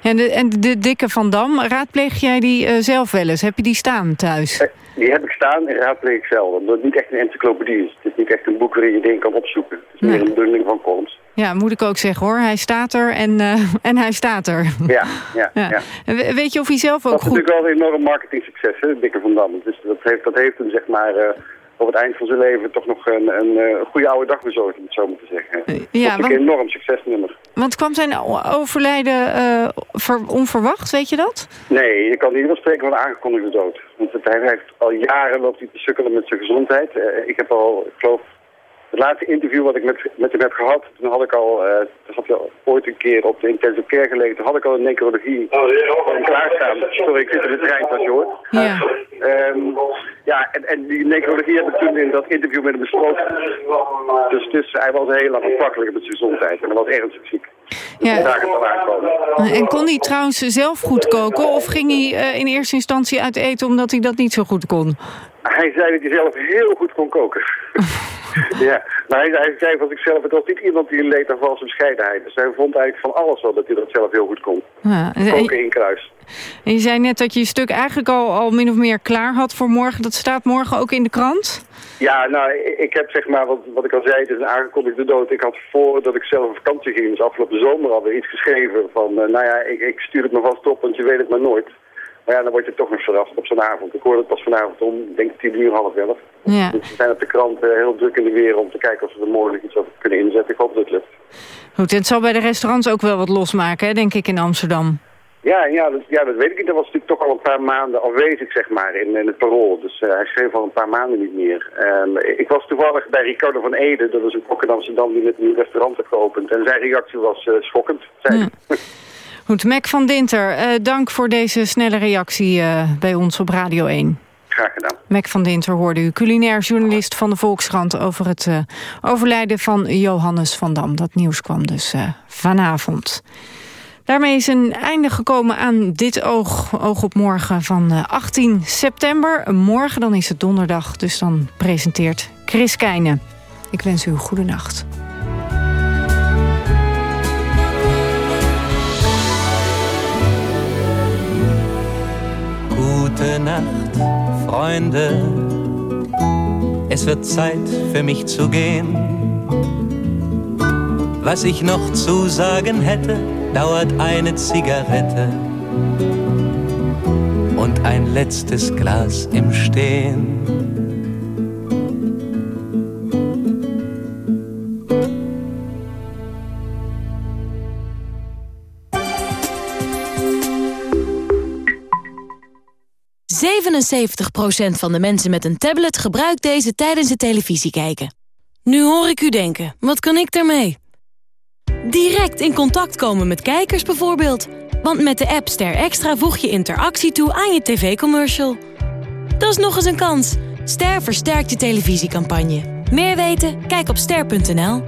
En de, en de dikke Van Dam, raadpleeg jij die uh, zelf wel eens? Heb je die staan thuis? Eh, die heb ik staan en raadpleeg ik zelf. Omdat het niet echt een encyclopedie is. Het is niet echt een boek waarin je dingen kan opzoeken. Het is meer een bundeling van columns. Ja, moet ik ook zeggen hoor. Hij staat er en, uh, en hij staat er. Ja, ja, ja. ja. Weet je of hij zelf ook dat goed... Dat is natuurlijk wel een enorm marketing succes, hè, Dikke Van Dam. Dus dat heeft, dat heeft hem zeg maar... Uh, op het eind van zijn leven toch nog een, een, een goede oude dag bezorgd, om het zo maar te zeggen. Ja, dat is een enorm succesnummer. Want kwam zijn overlijden ver, onverwacht, weet je dat? Nee, je kan niet wel spreken van aangekondigde dood. Want hij heeft al jaren loopt hij te sukkelen met zijn gezondheid. Uh, ik heb al, ik geloof, het laatste interview wat ik met, met hem heb gehad, toen had ik al, uh, toen had hij ooit een keer op de intensive care gelegen, toen had ik al een necrologie oh, klaarstaan. Sorry, ik zit in de trein, als je hoort. Ja. Um, ja, en, en die necrologie heb ik toen in dat interview met hem besproken. Dus, dus hij was heel lang afhankelijk met zijn gezondheid en hij was ernstig ziek. Ja. Daar aankomen. En kon hij trouwens zelf goed koken of ging hij uh, in eerste instantie uit eten omdat hij dat niet zo goed kon? Hij zei dat hij zelf heel goed kon koken. ja, maar hij, hij zei van zichzelf, het was niet iemand die leed aan valse bescheidenheid. Dus hij vond eigenlijk van alles wel dat hij dat zelf heel goed kon. Ja, koken in kruis. En je zei net dat je je stuk eigenlijk al, al min of meer klaar had voor morgen. Dat staat morgen ook in de krant? Ja, nou, ik heb zeg maar, wat, wat ik al zei, het is een aangekondigde dood. Ik had voordat ik zelf op vakantie ging, dus afgelopen zomer alweer iets geschreven van, uh, nou ja, ik, ik stuur het me vast op, want je weet het maar nooit. Maar ja, dan word je toch nog verrast op zo'n avond. Ik hoorde het pas vanavond om, ik denk tien uur, half elf. Ja. Dus we zijn op de krant uh, heel druk in de weer om te kijken of we er morgen iets over kunnen inzetten. Ik hoop dat het lukt. Goed, en het zal bij de restaurants ook wel wat losmaken, hè, denk ik, in Amsterdam. Ja, ja, dat, ja, dat weet ik niet. Dat was natuurlijk toch al een paar maanden afwezig, zeg maar, in, in het parool. Dus uh, hij schreef al een paar maanden niet meer. Um, ik was toevallig bij Ricardo van Ede, dat is een kok in Amsterdam die net een nieuw restaurant heeft geopend. En zijn reactie was uh, schokkend, zei ja. Goed, Mac van Dinter, uh, dank voor deze snelle reactie bij ons op Radio 1. Graag gedaan. Mac van Dinter hoorde u, culinair journalist van de Volkskrant... over het overlijden van Johannes van Dam. Dat nieuws kwam dus vanavond. Daarmee is een einde gekomen aan dit oog, oog op morgen van uh, 18 september. Morgen dan is het donderdag, dus dan presenteert Chris Keijnen. Ik wens u een goede nacht. Gute Nacht, Freunde. Es wird Zeit für mich zu gehen. Was ich noch zu sagen hätte, dauert eine Zigarette und ein letztes Glas im Stehen. procent van de mensen met een tablet gebruikt deze tijdens het televisie kijken. Nu hoor ik u denken, wat kan ik daarmee? Direct in contact komen met kijkers bijvoorbeeld. Want met de app Ster Extra voeg je interactie toe aan je tv-commercial. Dat is nog eens een kans. Ster versterkt je televisiecampagne. Meer weten? Kijk op ster.nl.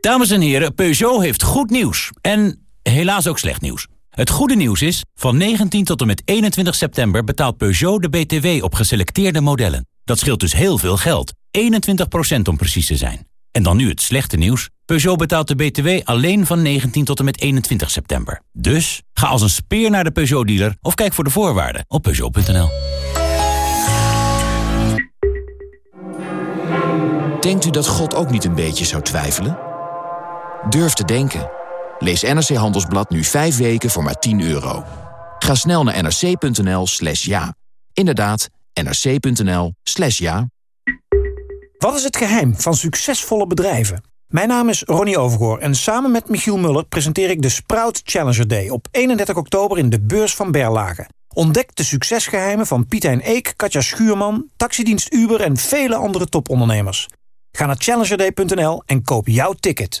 Dames en heren, Peugeot heeft goed nieuws. En helaas ook slecht nieuws. Het goede nieuws is, van 19 tot en met 21 september betaalt Peugeot de BTW op geselecteerde modellen. Dat scheelt dus heel veel geld. 21% om precies te zijn. En dan nu het slechte nieuws. Peugeot betaalt de BTW alleen van 19 tot en met 21 september. Dus ga als een speer naar de Peugeot-dealer of kijk voor de voorwaarden op Peugeot.nl. Denkt u dat God ook niet een beetje zou twijfelen? Durf te denken. Lees NRC Handelsblad nu 5 weken voor maar 10 euro. Ga snel naar nrc.nl slash ja. Inderdaad, nrc.nl slash ja. Wat is het geheim van succesvolle bedrijven? Mijn naam is Ronnie Overgoor en samen met Michiel Muller presenteer ik de Sprout Challenger Day op 31 oktober in de beurs van Berlage. Ontdek de succesgeheimen van Piet Eek, Katja Schuurman, taxidienst Uber en vele andere topondernemers. Ga naar challengerday.nl en koop jouw ticket.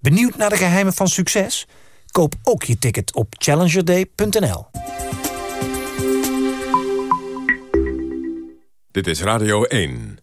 Benieuwd naar de geheimen van succes? Koop ook je ticket op challengerday.nl. Dit is Radio 1.